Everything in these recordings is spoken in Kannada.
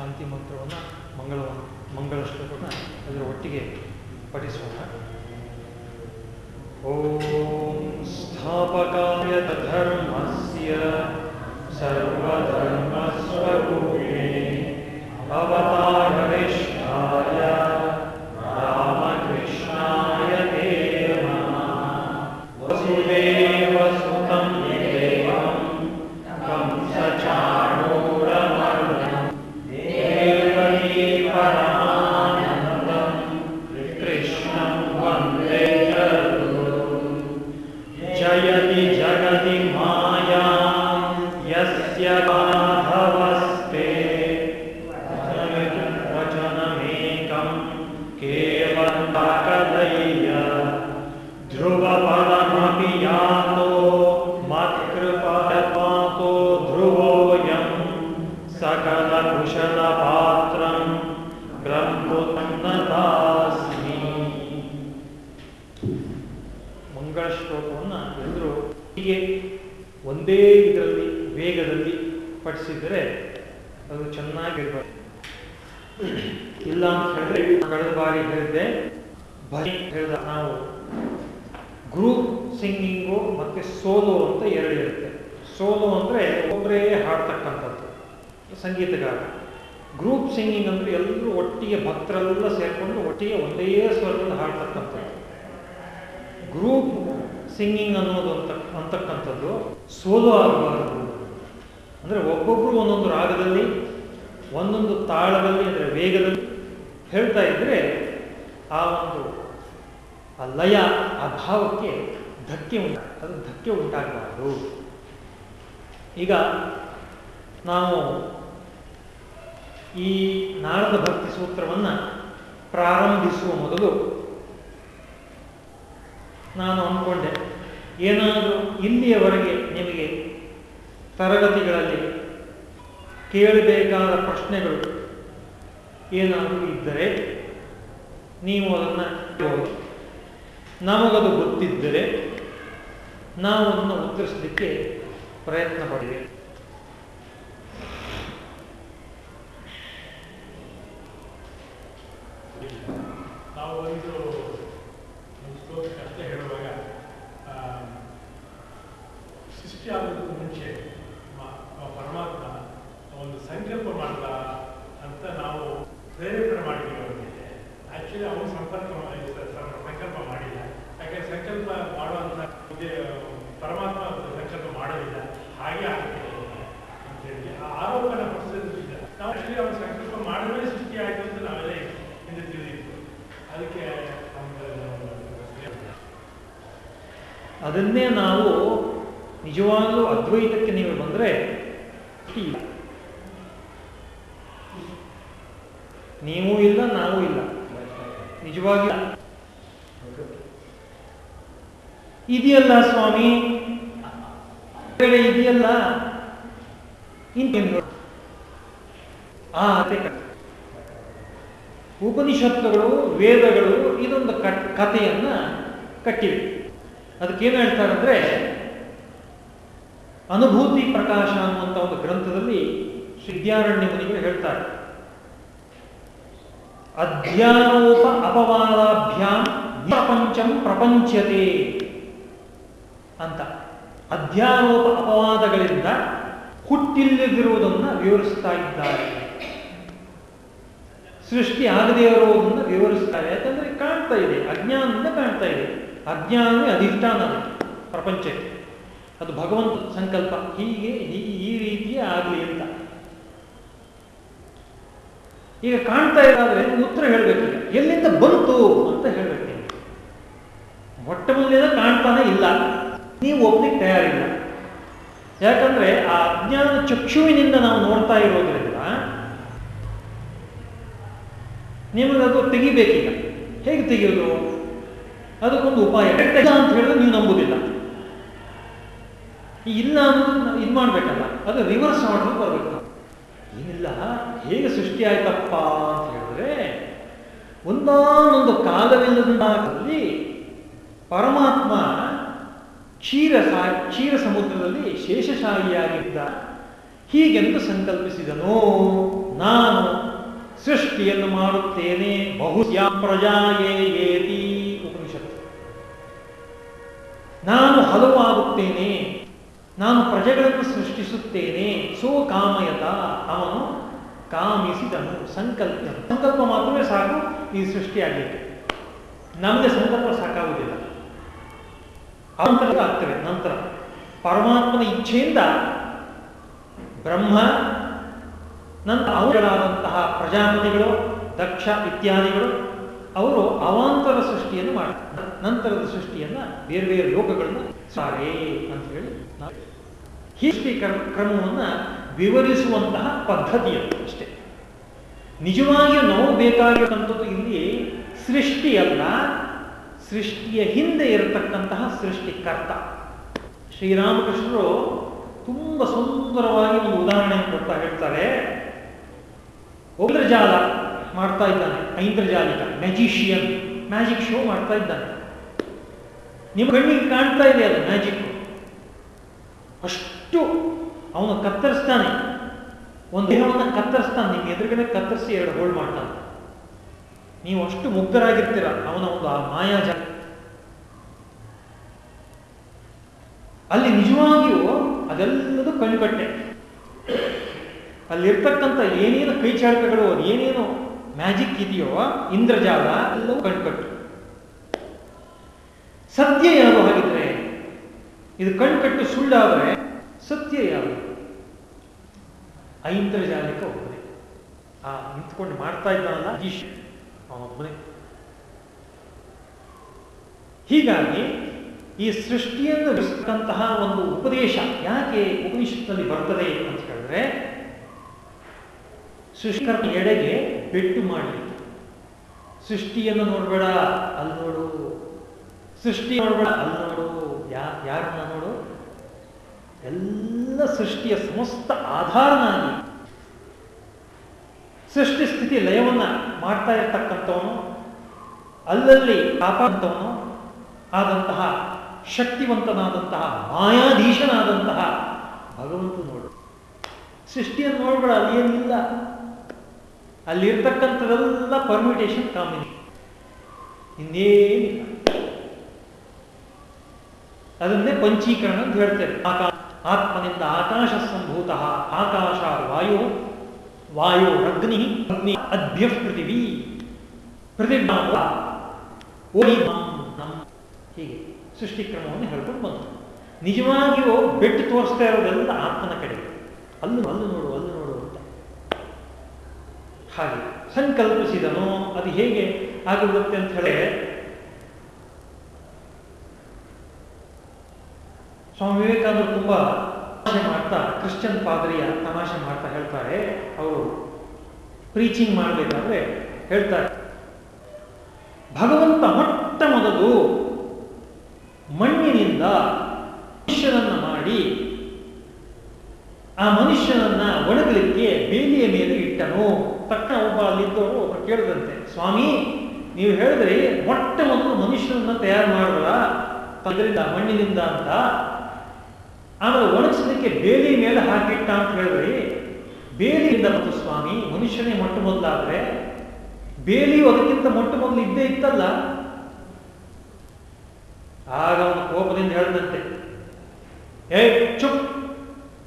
ಶಾಂತಿ ಮಂತ್ರವನ್ನು ಮಂಗಳ ಮಂಗಳ ಶ್ಲೋಕನ ಅದರ ಒಟ್ಟಿಗೆ ಪಠಿಸೋಣ. सकलकुशलपात्रं ब्रह्मोन्नतास्मि ಮಂಗಳ ಶ್ಲೋಕವನ್ನು ಎಲ್ಲರೂ ಹೀಗೆ ಒಂದೇ ಇದರಲ್ಲಿ ವೇಗದಲ್ಲಿ ಪಠಿಸಿದರೆ ಅದು ಚೆನ್ನಾಗಿರ್ಬಾರ್ದು ಇಲ್ಲ ಅಂತ ಹೇಳಿದ್ರೆ ಕಳೆದ ಬಾರಿ ಹೇಳಿದ್ದೆ ಭಜನೆ ಹೇಳಿದ ನಾವು ಗ್ರೂಪ್ ಸಿಂಗಿಂಗು ಮತ್ತೆ ಸೋಲೋ ಅಂತ ಎರಡು ಇರುತ್ತೆ ಸೋಲೋ ಅಂದರೆ ಒಬ್ಬರೇ ಹಾಡ್ತಕ್ಕಂಥದ್ದು ಸಂಗೀತಗಾರ ಗ್ರೂಪ್ ಸಿಂಗಿಂಗ್ ಅಂದರೆ ಎಲ್ಲರೂ ಒಟ್ಟಿಗೆ ಭಕ್ತರೆಲ್ಲ ಸೇರಿಕೊಂಡು ಒಟ್ಟಿಗೆ ಒಂದೇ ಸ್ವರದಲ್ಲಿ ಹಾಡ್ತಕ್ಕಂಥದ್ದು. ಗ್ರೂಪ್ ಸಿಂಗಿಂಗ್ ಅನ್ನೋದು ಅಂತ, ಅಂತಕ್ಕಂಥದ್ದು ಸೋಲೋ ಆಗಬಾರದು. ಅಂದರೆ ಒಬ್ಬೊಬ್ಬರು ಒಂದೊಂದು ರಾಗದಲ್ಲಿ, ಒಂದೊಂದು ತಾಳದಲ್ಲಿ, ಅಂದರೆ ವೇಗದಲ್ಲಿ ಹೇಳ್ತಾ ಇದ್ದರೆ ಆ ಒಂದು, ಆ ಲಯ, ಆ ಭಾವಕ್ಕೆ ಧಕ್ಕೆ ಉಂಟು, ಅದು ಧಕ್ಕೆ ಉಂಟಾಗಬಾರದು. ಈಗ ನಾವು ಈ ನಾರದ ಭಕ್ತಿ ಸೂತ್ರವನ್ನು ಪ್ರಾರಂಭಿಸುವ ಮೊದಲು ನಾನು ಅಂದ್ಕೊಂಡೆ ಏನಾದರೂ ಇಲ್ಲಿಯವರೆಗೆ ನಿಮಗೆ ತರಗತಿಗಳಲ್ಲಿ ಕೇಳಬೇಕಾದ ಪ್ರಶ್ನೆಗಳು ಏನಾದರೂ ಇದ್ದರೆ ನೀವು ಅದನ್ನು ನಮಗದು ಗೊತ್ತಿದ್ದರೆ ನಾವು ಅದನ್ನು ಉತ್ತರಿಸಲಿಕ್ಕೆ ಪ್ರಯತ್ನ ಪಡಿವೆ ನಾವು ಒಂದು ಶ್ಲೋಕಕ್ಕೆ ಅಷ್ಟೇ ಹೇಳುವಾಗ ಆ, ಸೃಷ್ಟಿ ಆಗೋದಕ್ಕೂ ಮುಂಚೆ ಪರಮಾತ್ಮ ಒಂದು ಸಂಕಲ್ಪ ಮಾಡ್ದ ಅಂತ ನಾವು ಪ್ರೇರೇಪಣೆ ಮಾಡಿದ್ದೀವಿ ಅವರಿಗೆ ಆ್ಯಕ್ಚುಲಿ ಅವನು ಸಂಪರ್ಕ ಸಂಕಲ್ಪ ಮಾಡಿಲ್ಲ. ಯಾಕೆ ಸಂಕಲ್ಪ ಮಾಡುವಂಥ ಇದೆ, ಪರಮಾತ್ಮ ಸಂಕಲ್ಪ ಮಾಡೋದಿಲ್ಲ ಹಾಗೆ ಆಗುತ್ತೆ ಅಂತೇಳಿ ಆ ಆರೋಪನ ಪಡಿಸೋದಿಲ್ಲ ನಾವು ಆ್ಯಕ್ಚುಲಿ ಅವನು ಸಂಕಲ್ಪ ಮಾಡಿದ್ರೆ ಸೃಷ್ಟಿ ಆಯಿತು ಅಂತ ನಾವೆಲ್ಲ ಹಿಂದೆ ತಿಳಿದಿತ್ತು ಅದಕ್ಕೆ ನಮ್ಗೆ ಅದನ್ನೇ ನಾವು ನಿಜವಾಗಲೂ ಅದ್ವೈತಕ್ಕೆ ನೀವು ಬಂದರೆ ನೀವೂ ಇಲ್ಲ, ನಾವು ಇಲ್ಲ. ನಿಜವಾಗಿ ಇದೆಯಲ್ಲ ಸ್ವಾಮಿ? ಇದೆಯಲ್ಲ? ಆ ಉಪನಿಷತ್ತುಗಳು, ವೇದಗಳು ಇದೊಂದು ಕಥೆಯನ್ನ ಕಟ್ಟಿವೆ. ಅದಕ್ಕೇನು ಹೇಳ್ತಾರಂದ್ರೆ, ಅನುಭೂತಿ ಪ್ರಕಾಶ ಅನ್ನುವಂಥ ಒಂದು ಗ್ರಂಥದಲ್ಲಿ ಸಿದ್ಧಾರಣ್ಯ ಮುನಿಗಳು ಹೇಳ್ತಾರೆ. ಅಧ್ಯಾನೋಪ ಅಪವಾದಾಭ್ಯಾಂ ಪ್ರಪಂಚಂ ಪ್ರಪಂಚತೆ ಅಂತ. ಅಧ್ಯಾನೋಪ ಅಪವಾದಗಳಿಂದ ಹುಟ್ಟಿಲ್ಲದಿರುವುದನ್ನು ವಿವರಿಸ್ತಾ ಇದ್ದಾರೆ. ಸೃಷ್ಟಿ ಆಗದೇ ಇರುವುದನ್ನು ವಿವರಿಸ್ತಾರೆ. ಯಾಕಂದ್ರೆ ಕಾಣ್ತಾ ಇದೆ, ಅಜ್ಞಾನದಿಂದ ಕಾಣ್ತಾ ಇದೆ. ಅಜ್ಞಾನವೇ ಅಧಿಷ್ಠಾನ ಪ್ರಪಂಚಕ್ಕೆ. ಅದು ಭಗವಂತ ಸಂಕಲ್ಪ. ಹೀಗೆ ಈ ಈ ರೀತಿಯೇ ಆಗಲಿ ಅಂತ. ಈಗ ಕಾಣ್ತಾ ಇದ್ದಾದ್ರೆ ಉತ್ತರ ಹೇಳಬೇಕು ಎಲ್ಲಿಂದ ಬಂತು ಅಂತ ಹೇಳ್ಬೇಕು. ಮೊಟ್ಟ ಮೊದಲಿಂದ ಕಾಣ್ತಾನೆ ಇಲ್ಲ. ನೀವು ಒಪ್ಲಿಕ್ಕೆ ತಯಾರಿಲ್ಲ. ಯಾಕಂದ್ರೆ ಆ ಅಜ್ಞಾನ ಚಕ್ಷುವಿನಿಂದ ನಾವು ನೋಡ್ತಾ ಇರೋದ್ರಿಂದ ನಿಮಗದು ತೆಗಿಬೇಕೀಗ. ಹೇಗೆ ತೆಗೆಯೋದು? ಅದಕ್ಕೊಂದು ಉಪಾಯ. ಇಲ್ಲ ಅಂತ ಹೇಳಿದ್ರೆ ನೀವು ನಂಬುದಿಲ್ಲ. ಇಲ್ಲ ಅನ್ನೋದು ಇದು ಮಾಡ್ಬೇಕಲ್ಲ, ಅದು ರಿವರ್ಸ್ ಮಾಡಲು ಬರ್ಬೇಕು. ಏನಿಲ್ಲ, ಹೇಗೆ ಸೃಷ್ಟಿ ಆಯ್ತಪ್ಪ ಅಂತ ಹೇಳಿದ್ರೆ, ಒಂದಾನೊಂದು ಕಾಲವಿಲ್ಲದಲ್ಲಿ ಪರಮಾತ್ಮ ಕ್ಷೀರ ಕ್ಷೀರ ಸಮುದ್ರದಲ್ಲಿ ಶೇಷಶಾಹಿಯಾಗಿದ್ದ, ಹೀಗೆಂದು ಸಂಕಲ್ಪಿಸಿದನು, ನಾನು ಸೃಷ್ಟಿಯನ್ನು ಮಾಡುತ್ತೇನೆ ಬಹುಶಃ ಪ್ರಜಾಯೇ ಏತಿ ನಾನು ಹಲವಾಗುತ್ತೇನೆ. ನಾನು ಪ್ರಜೆಗಳನ್ನು ಸೃಷ್ಟಿಸುತ್ತೇನೆ. ಸೋ ಕಾಮಯತ. ಅವನು ಕಾಮಿಸಿದನು ಸಂಕಲ್ಪ ಸಂಕಲ್ಪ ಮಾತ್ರವೇ ಸಾಕು, ಈ ಸೃಷ್ಟಿಯಾಗಲಿಕ್ಕೆ. ನಮಗೆ ಸಂಕಲ್ಪ ಸಾಕಾಗುವುದಿಲ್ಲ. ಅವಂತರ ಆಗ್ತವೆ ನಂತರ. ಪರಮಾತ್ಮನ ಇಚ್ಛೆಯಿಂದ ಬ್ರಹ್ಮ, ನಂತರ ಅವುಗಳಾದಂತಹ ಪ್ರಜಾಪತಿಗಳು, ದಕ್ಷ ಇತ್ಯಾದಿಗಳು ಅವರು ಅವಾಂತರ ಸೃಷ್ಟಿಯನ್ನು ಮಾಡ್ತಾರೆ. ನಂತರದ ಸೃಷ್ಟಿಯನ್ನ ಬೇರೆ ಬೇರೆ ಲೋಕಗಳನ್ನು ಸಾರೆ ಅಂತ ಹೇಳಿ ಹಿಸ್ಟ್ರಿ ಕ್ರಮ, ಕ್ರಮವನ್ನು ವಿವರಿಸುವಂತಹ ಪದ್ಧತಿ ಅದು ಅಷ್ಟೇ. ನಿಜವಾಗಿಯೂ ನಾವು ಬೇಕಾಗಿರುವಂಥದ್ದು ಇಲ್ಲಿ ಸೃಷ್ಟಿಯಲ್ಲ ಸೃಷ್ಟಿಯ ಹಿಂದೆ ಇರತಕ್ಕಂತಹ ಸೃಷ್ಟಿಕರ್ತ ಶ್ರೀರಾಮಕೃಷ್ಣರು ತುಂಬ ಸುಂದರವಾಗಿ ಒಂದು ಉದಾಹರಣೆಯನ್ನು ಕೊಡ್ತಾ ಹೇಳ್ತಾರೆ. ಜಾಲ ಮಾಡ್ತಾ ಇದ್ದಾನೆ ಐಂದ್ರಜಾಲಿಕ ಮ್ಯಾಜಿಷಿಯನ್ ಮ್ಯಾಜಿಕ್ ಶೋ ಮಾಡ್ತಾ ಇದ್ದಾನೆ. ನಿಮ್ಮ ಕಣ್ಣಿಗೆ ಕಾಣ್ತಾ ಇದೆ ಅದು ಮ್ಯಾಜಿಕ್ ಅಷ್ಟು ಅವನು ಕತ್ತರಿಸ್ತಾನೆ. ಒಂದು ದೇಹವನ್ನು ಕತ್ತರಿಸ್ತಾನೆ, ನಿಮ್ಮ ಎದುರುಗಡೆ ಕತ್ತರಿಸಿ ಎರಡು ಹೋಳ್ ಮಾಡ್ತಾನೆ. ನೀವು ಅಷ್ಟು ಮುಗ್ಧರಾಗಿರ್ತೀರ? ಅವನ ಒಂದು ಆ ಮಾಯಾಜ ಅಲ್ಲಿ ನಿಜವಾಗಿಯೂ ಅದೆಲ್ಲದೂ ಕಣ್ಕಟ್ಟೆ. ಅಲ್ಲಿರ್ತಕ್ಕಂಥ ಏನೇನು ಕೈಚಾಳಕಗಳು ಏನೇನು ಮ್ಯಾಜಿಕ್ ಇದೆಯೋ? ಇಂದ್ರಜಾಲ? ಎಲ್ಲವೂ ಕಣ್ಕಟ್ಟು. ಸತ್ಯ ಯಾವುದು ಹಾಗಿದ್ರೆ ಇದು ಕಣ್ಕಟ್ಟು ಸುಳ್ಳಾದ್ರೆ ಸತ್ಯ ಯಾವುದು? ಐಂದ್ರಜಾಲಕ್ಕೆ ಒಬ್ಬನೇ. ಆ ನಿಂತ್ಕೊಂಡು ಮಾಡ್ತಾ ಇದ್ದಾನಲ್ಲ, ಈಶ್ ಅವನೊಬ್ಬನೇ ಹೀಗಾಗಿ ಈ ಸೃಷ್ಟಿಯನ್ನು ಬಿಡಿಸ್ತಕ್ಕಂತಹ ಒಂದು ಉಪದೇಶ ಯಾಕೆ ಉಪನಿಷತ್ನಲ್ಲಿ ಬರ್ತದೆ ಅಂತ ಹೇಳಿದ್ರೆ ಸೃಷ್ಟಿಕರ್ತ ಎಡೆಗೆ ಬೆಟ್ಟು ಮಾಡಿ. ಸೃಷ್ಟಿಯನ್ನು ನೋಡಬೇಡ ಅಲ್ಲಿ ನೋಡು. ಸೃಷ್ಟಿ ನೋಡಬೇಡ ಅಲ್ಲಿ ನೋಡು. ಯಾ, ಯಾರನ್ನ ನೋಡು? ಎಲ್ಲ ಸೃಷ್ಟಿಯ ಸಮಸ್ತ ಆಧಾರನಾಗಿ ಸೃಷ್ಟಿ ಸ್ಥಿತಿ ಲಯವನ್ನ ಮಾಡ್ತಾ ಇರ್ತಕ್ಕಂಥವನು, ಅಲ್ಲಲ್ಲಿ ಕಾಪಾಡ್ತವನು, ಆದಂತಹ ಶಕ್ತಿವಂತನಾದಂತಹ ಮಾಯಾಧೀಶನಾದಂತಹ ಭಗವಂತ ನೋಡು. ಸೃಷ್ಟಿಯನ್ನು ನೋಡ್ಬೇಡ, ಅಲ್ಲಿ ಏನಿಲ್ಲ. ಅಲ್ಲಿರ್ತಕ್ಕಂಥದ್ದೆಲ್ಲ ಪರ್ಮಿಟೇಷನ್ ಕಾಂಬಿನೇಷನ್ ಇನ್ನೇನಿಲ್ಲ. ಅದನ್ನೇ ಪಂಚೀಕರಣ ಅಂತ ಹೇಳ್ತೇವೆ. ಆಕಾ ಆತ್ಮನಿಂದ ಆಕಾಶ ಸಂಭೂತ ಆಕಾಶ ವಾಯು ವಾಯು ಅಗ್ನಿ ಅಗ್ನಿ ಅದ್ಭ್ಯ ಪೃಥಿವಿ ಓಡಿ ಹೀಗೆ ಸೃಷ್ಟಿಕ್ರಮವನ್ನು ಹೇಳ್ಕೊಂಡು ಬಂತು ನಿಜವಾಗಿಯೂ ಬೆಟ್ಟು ತೋರಿಸ್ತಾ ಇರೋದೆಲ್ಲ ಆತ್ಮನ ಕಡೆ ಅಲ್ಲೂ ಅಲ್ಲೂ ನೋಡು ಹಾಗೆ ಸಂಕಲ್ಪಿಸಿದನು. ಅದು ಹೇಗೆ ಆಗಿಬಿಡುತ್ತೆ ಅಂತ ಹೇಳಿ ಸ್ವಾಮಿ ವಿವೇಕಾನಂದರು ತುಂಬಾ ತಮಾಷೆ ಮಾಡ್ತಾ, ಕ್ರಿಶ್ಚಿಯನ್ ಪಾದರಿಯ ತಮಾಷೆ ಮಾಡ್ತಾ ಹೇಳ್ತಾರೆ. ಅವರು ಪ್ರೀಚಿಂಗ್ ಮಾಡಬೇಕಾದ್ರೆ ಹೇಳ್ತಾರೆ. ಭಗವಂತ ಮೊಟ್ಟ ಮೊದಲು ಮಣ್ಣಿನಿಂದ ಮನುಷ್ಯನನ್ನ ಮಾಡಿ, ಆ ಮನುಷ್ಯನನ್ನ ಒಣಗಲಿಕ್ಕೆ ಬೇಲಿಯ ಮೇಲೆ ಇಟ್ಟನು. ತಕ್ಷಣ ಒಬ್ಬ ಅಲ್ಲಿದ್ದವರು ಕೇಳಿದಂತೆ, ಸ್ವಾಮಿ, ನೀವು ಹೇಳಿದ್ರಿ ಮೊಟ್ಟ ಮೊದಲು ಮನುಷ್ಯನನ್ನ ತಯಾರು ಮಾಡುವ ಅದರಿಂದ ಮಣ್ಣಿನಿಂದ ಅಂತ. ಆಮೇಲೆ ಒಣಗಿಸಲಿಕ್ಕೆ ಬೇಲಿ ಮೇಲೆ ಹಾಕಿಟ್ಟ ಅಂತ ಹೇಳಿದ್ರಿ. ಬೇಲಿಯಿಂದ ಮತ್ತು ಸ್ವಾಮಿ, ಮನುಷ್ಯನೇ ಮೊಟ್ಟ ಮೊದಲಾದ್ರೆ. ಬೇಲಿಯು ಅದಕ್ಕಿಂತ ಮೊಟ್ಟ ಮೊದಲು ಇದ್ದೇ ಇತ್ತಲ್ಲ? ಆಗ ಅವನು ಕೋಪದಿಂದ ಹೇಳಿದಂತೆ ಏ ಚುಪ್.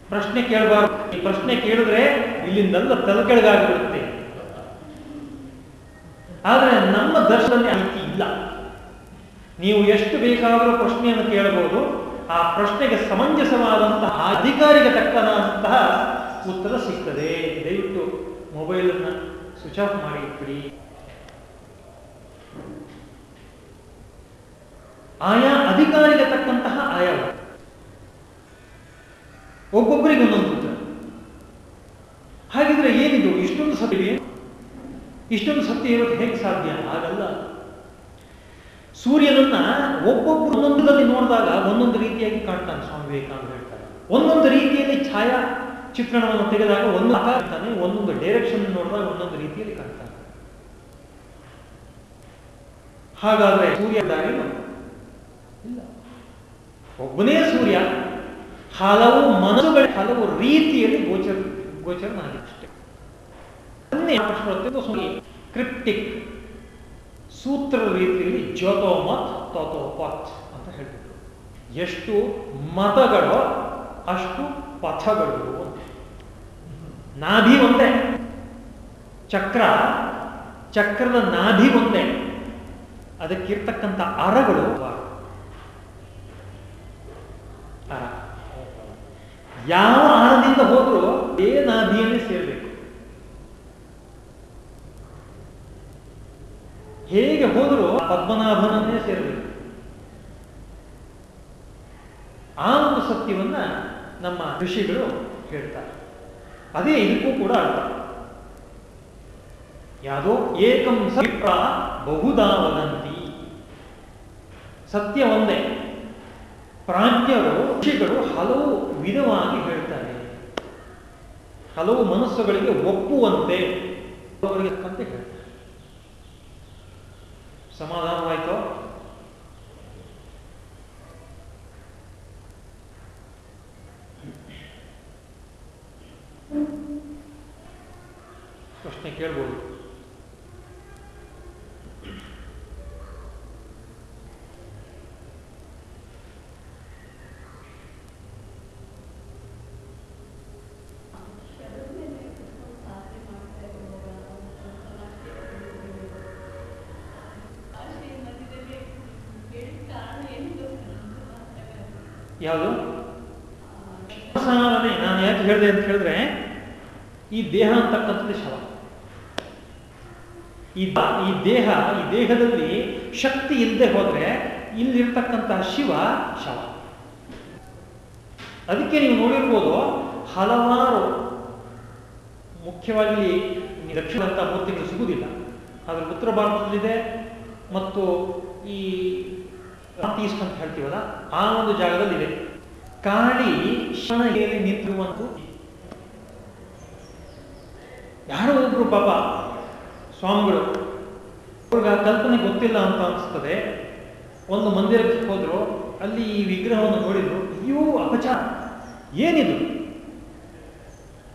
ಪ್ರಶ್ನೆ ಕೇಳಬಾರ್ದು. ಈ ಪ್ರಶ್ನೆ ಕೇಳಿದ್ರೆ ಇಲ್ಲಿಂದೆಲ್ಲ ತಲೆಕೆಳಗಾಗಿಬಿಡುತ್ತೆ ಆದರೆ ನಮ್ಮ ದರ್ಶನದಲ್ಲಿ ಆ ರೀತಿ ಇಲ್ಲ. ನೀವು ಎಷ್ಟು ಬೇಕಾದರೂ ಪ್ರಶ್ನೆಯನ್ನು ಕೇಳಬಹುದು. ಆ ಪ್ರಶ್ನೆಗೆ ಸಮಂಜಸವಾದಂತಹ ಅಧಿಕಾರಿಗೆ ತಕ್ಕನಾದಂತಹ ಉತ್ತರ ಸಿಗ್ತದೆ. ದಯವಿಟ್ಟು ಮೊಬೈಲನ್ನು ಸ್ವಿಚ್ ಆಫ್ ಮಾಡಿ ಇಟ್ಬಿಡಿ. ಆಯಾ ಅಧಿಕಾರಿಗೆ ತಕ್ಕಂತಹ ಆಯಾ ಒಬ್ಬೊಬ್ಬರಿಗೆ ಒಂದೊಂದು ಹಾಗಿದ್ರೆ ಏನಿದು? ಇಷ್ಟೊಂದು ಸತ್ಯ ಇಷ್ಟೊಂದು ಸತ್ಯ ಇರೋದು ಹೇಗೆ ಸಾಧ್ಯ? ಹಾಗಲ್ಲ. ಸೂರ್ಯನನ್ನ ಒಬ್ಬೊಬ್ಬರು ಒಂದೊಂದರಲ್ಲಿ ನೋಡಿದಾಗ ಒಂದೊಂದು ರೀತಿಯಾಗಿ ಕಾಣ್ತಾನೆ ಸ್ವಾಮಿ ವಿವೇಕಾನಂದ ಹೇಳ್ತಾರೆ. ಒಂದೊಂದು ರೀತಿಯಲ್ಲಿ ಛಾಯಾ ಚಿತ್ರಣವನ್ನು ತೆಗೆದಾಗ ಒಂದು ಕಾಣ್ತಾನೆ, ಒಂದೊಂದು ಡೈರೆಕ್ಷನ್ ನೋಡಿದಾಗ ಒಂದೊಂದು ರೀತಿಯಲ್ಲಿ ಕಾಣ್ತಾನೆ. ಹಾಗಾದ್ರೆ ಸೂರ್ಯ ಇಲ್ಲ. ಒಬ್ಬನೇ ಸೂರ್ಯ, ಹಲವು ಮನಸ್ಸುಗಳ ಹಲವು ರೀತಿಯಲ್ಲಿ ಗೋಚರ ಗೋಚರನಾಗಿಷ್ಟೇ ಅದನ್ನೇ ಕ್ರಿಪ್ಟಿಕ್ ಸೂತ್ರ ರೀತಿಯಲ್ಲಿ ಜ್ಯೋತೋಮತ್ ತೋತೋಪತ್ ಅಂತ ಹೇಳ್ಬಿಟ್ರು. ಎಷ್ಟು ಮತಗಳು ಅಷ್ಟು ಪಥಗಳು ಅಂತ ನಾಭಿ ಒಂದೇ. ಚಕ್ರ, ಚಕ್ರದ ನಾಭಿ ಒಂದೇ. ಅದಕ್ಕಿರ್ತಕ್ಕಂಥ ಅರಗಳು ಅರ. ಯಾವ ಅರದಿಂದ ಹೋದ್ರೂ ಏ ನಾಭಿಯನ್ನೇ ಸೇರಬೇಕು. ಹೇಗೆ ಹೋದರೂ ಪದ್ಮನಾಭನನ್ನೇ ಸೇರಬೇಕು. ಆ ಒಂದು ಸತ್ಯವನ್ನ ನಮ್ಮ ಋಷಿಗಳು ಹೇಳ್ತಾರೆ. ಅದೇ ಇದಕ್ಕೂ ಕೂಡ ಅರ್ಥ. ಯಾವುದೋ ಏಕಂ ಸತ್ಯ ಬಹುದಾ ವದಂತಿ. ಸತ್ಯ ಒಂದೇ. ಪ್ರಾಜ್ಞರು, ಋಷಿಗಳು ಹಲವು ವಿಧವಾಗಿ ಹೇಳ್ತಾರೆ. ಹಲವು ಮನಸ್ಸುಗಳಿಗೆ ಒಪ್ಪುವಂತೆ. ಅವರಿಗೆ ಹೇಳ್ತಾರೆ. ಸಮಾಧಾನವಾಯಿತೋ. ಪ್ರಶ್ನೆ ಕೇಳ್ಬೋದು. ಯಾವುದು? ಸಾಧನೆ ನಾನು ಯಾಕೆ ಹೇಳಿದೆ ಅಂತ ಹೇಳಿದ್ರೆ, ಈ ದೇಹ ಅಂತಕ್ಕಂಥದ್ದು ಶವ. ಈ ಈ ದೇಹ, ಈ ದೇಹದಲ್ಲಿ ಶಕ್ತಿ ಇಲ್ಲದೆ ಹೋದ್ರೆ ಇಲ್ಲಿರ್ತಕ್ಕಂತಹ ಶಿವ ಶವ. ಅದಕ್ಕೆ ನೀವು ನೋಡಿರ್ಬೋದು ಹಲವಾರು ಮುಖ್ಯವಾಗಿ ದಕ್ಷಿಣಂತ ಮೂರ್ತಿಗಳು ಸಿಗುವುದಿಲ್ಲ. ಆದರೆ ಉತ್ತರ ಭಾರತದಲ್ಲಿದೆ ಮತ್ತು ಈ ಈಸ್ಟ್ ಅಂತ ಹೇಳ್ತೀವಲ್ಲ, ಆ ಒಂದು ಜಾಗದಲ್ಲಿ ಇದೆ ಕಾಳಿ ಶಿವನಿಗೆ ನಿಂತಿರುವಂತೂ ಯಾರೋ ಒಬ್ರು ಪಾಪ ಸ್ವಾಮಿಗಳು, ಅವ್ರಿಗೆ ಆ ಕಲ್ಪನೆ ಗೊತ್ತಿಲ್ಲ ಅಂತ ಅನಿಸ್ತದೆ. ಒಂದು ಮಂದಿರಕ್ಕೆ ಹೋದ್ರು, ಅಲ್ಲಿ ಈ ವಿಗ್ರಹವನ್ನು ನೋಡಿದ್ರು, ಅಯ್ಯೋ, ಅಪಚಾರ. ಏನಿದು?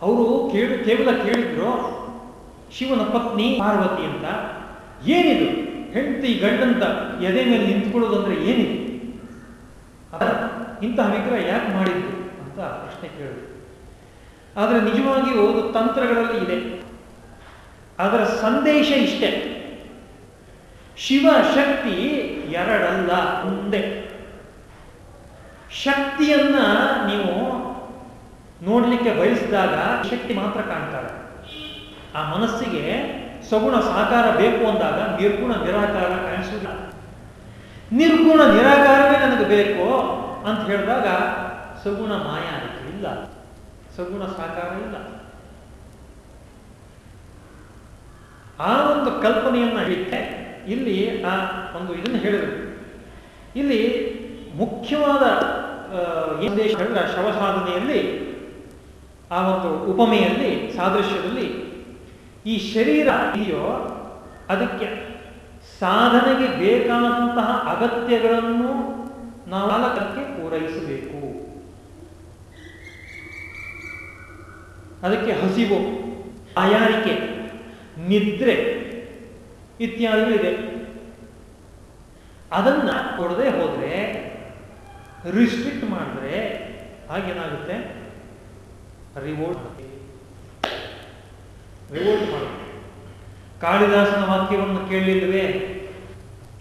ಅವರು ಕೇಳಿ, ಕೇವಲ ಕೇಳಿದ್ರು, ಶಿವನ ಪತ್ನಿ ಪಾರ್ವತಿ ಅಂತ. ಏನಿದು? ಹೆಂಡತಿ ಗಂಡಂತ ಎದೆ ಮೇಲೆ ನಿಂತ್ಕೊಳ್ಳೋದಂದ್ರೆ ಏನಿದೆ? ಇಂತಹ ವಿಗ್ರಹ ಯಾಕೆ ಮಾಡಿದ್ರು ಅಂತ ಪ್ರಶ್ನೆ ಕೇಳಿದ್ರು ಆದರೆ ನಿಜವಾಗಿಯೂ ತಂತ್ರಗಳಲ್ಲಿ ಇದೆ. ಅದರ ಸಂದೇಶ ಇಷ್ಟೇ. ಶಿವ ಶಕ್ತಿ ಎರಡಲ್ಲ, ಒಂದೇ. ಶಕ್ತಿಯನ್ನ ನೀವು ನೋಡಲಿಕ್ಕೆ ಬಯಸಿದಾಗ ಶಕ್ತಿ ಮಾತ್ರ ಕಾಣ್ತಾರೆ ಆ ಮನಸ್ಸಿಗೆ ಸಗುಣ ಸಾಕಾರ ಬೇಕು ಅಂದಾಗ ನಿರ್ಗುಣ ನಿರಾಕಾರ ಕಾಣಿಸುವುದಿಲ್ಲ. ನಿರ್ಗುಣ ನಿರಾಕಾರವೇ ನನಗೆ ಬೇಕು ಅಂತ ಹೇಳಿದಾಗ ಸಗುಣ ಮಾಯ ಆಯಿತು ಇಲ್ಲ. ಸಗುಣ ಸಾಕಾರ ಇಲ್ಲ. ಆ ಒಂದು ಕಲ್ಪನೆಯನ್ನ ಇಟ್ಟೆ. ಇಲ್ಲಿ ಆ ಒಂದು ಇದನ್ನು ಹೇಳಿದರು. ಇಲ್ಲಿ ಮುಖ್ಯವಾದ ಹೇಳಿದ ಶವ ಸಾಧನೆಯಲ್ಲಿ ಆ ಒಂದು ಉಪಮೆಯಲ್ಲಿ, ಸಾದೃಶ್ಯದಲ್ಲಿ ಈ ಶರೀರ ಇದೆಯೋ, ಅದಕ್ಕೆ ಸಾಧನೆಗೆ ಬೇಕಾದಂತಹ ಅಗತ್ಯಗಳನ್ನು ನಾವು ಕಾಲಕಕ್ಕೆ ಪೂರೈಸಬೇಕು. ಅದಕ್ಕೆ ಹಸಿವು ಆಯಾರಿಕೆ ನಿದ್ರೆ ಇತ್ಯಾದಿಗಳಿದೆ ಅದನ್ನ ಕೊಡದೆ ಹೋದರೆ ರಿಸ್ಟ್ರಿಕ್ಟ್ ಮಾಡಿದ್ರೆ ಹಾಗೇನಾಗುತ್ತೆ? ರಿವೋಲ್ಟ್ ರಿವೋಲ್ಟ್ ಮಾಡುತ್ತೆ ಕಾಳಿದಾಸನ ವಾಕ್ಯವನ್ನು ಕೇಳಿಲ್ವೇ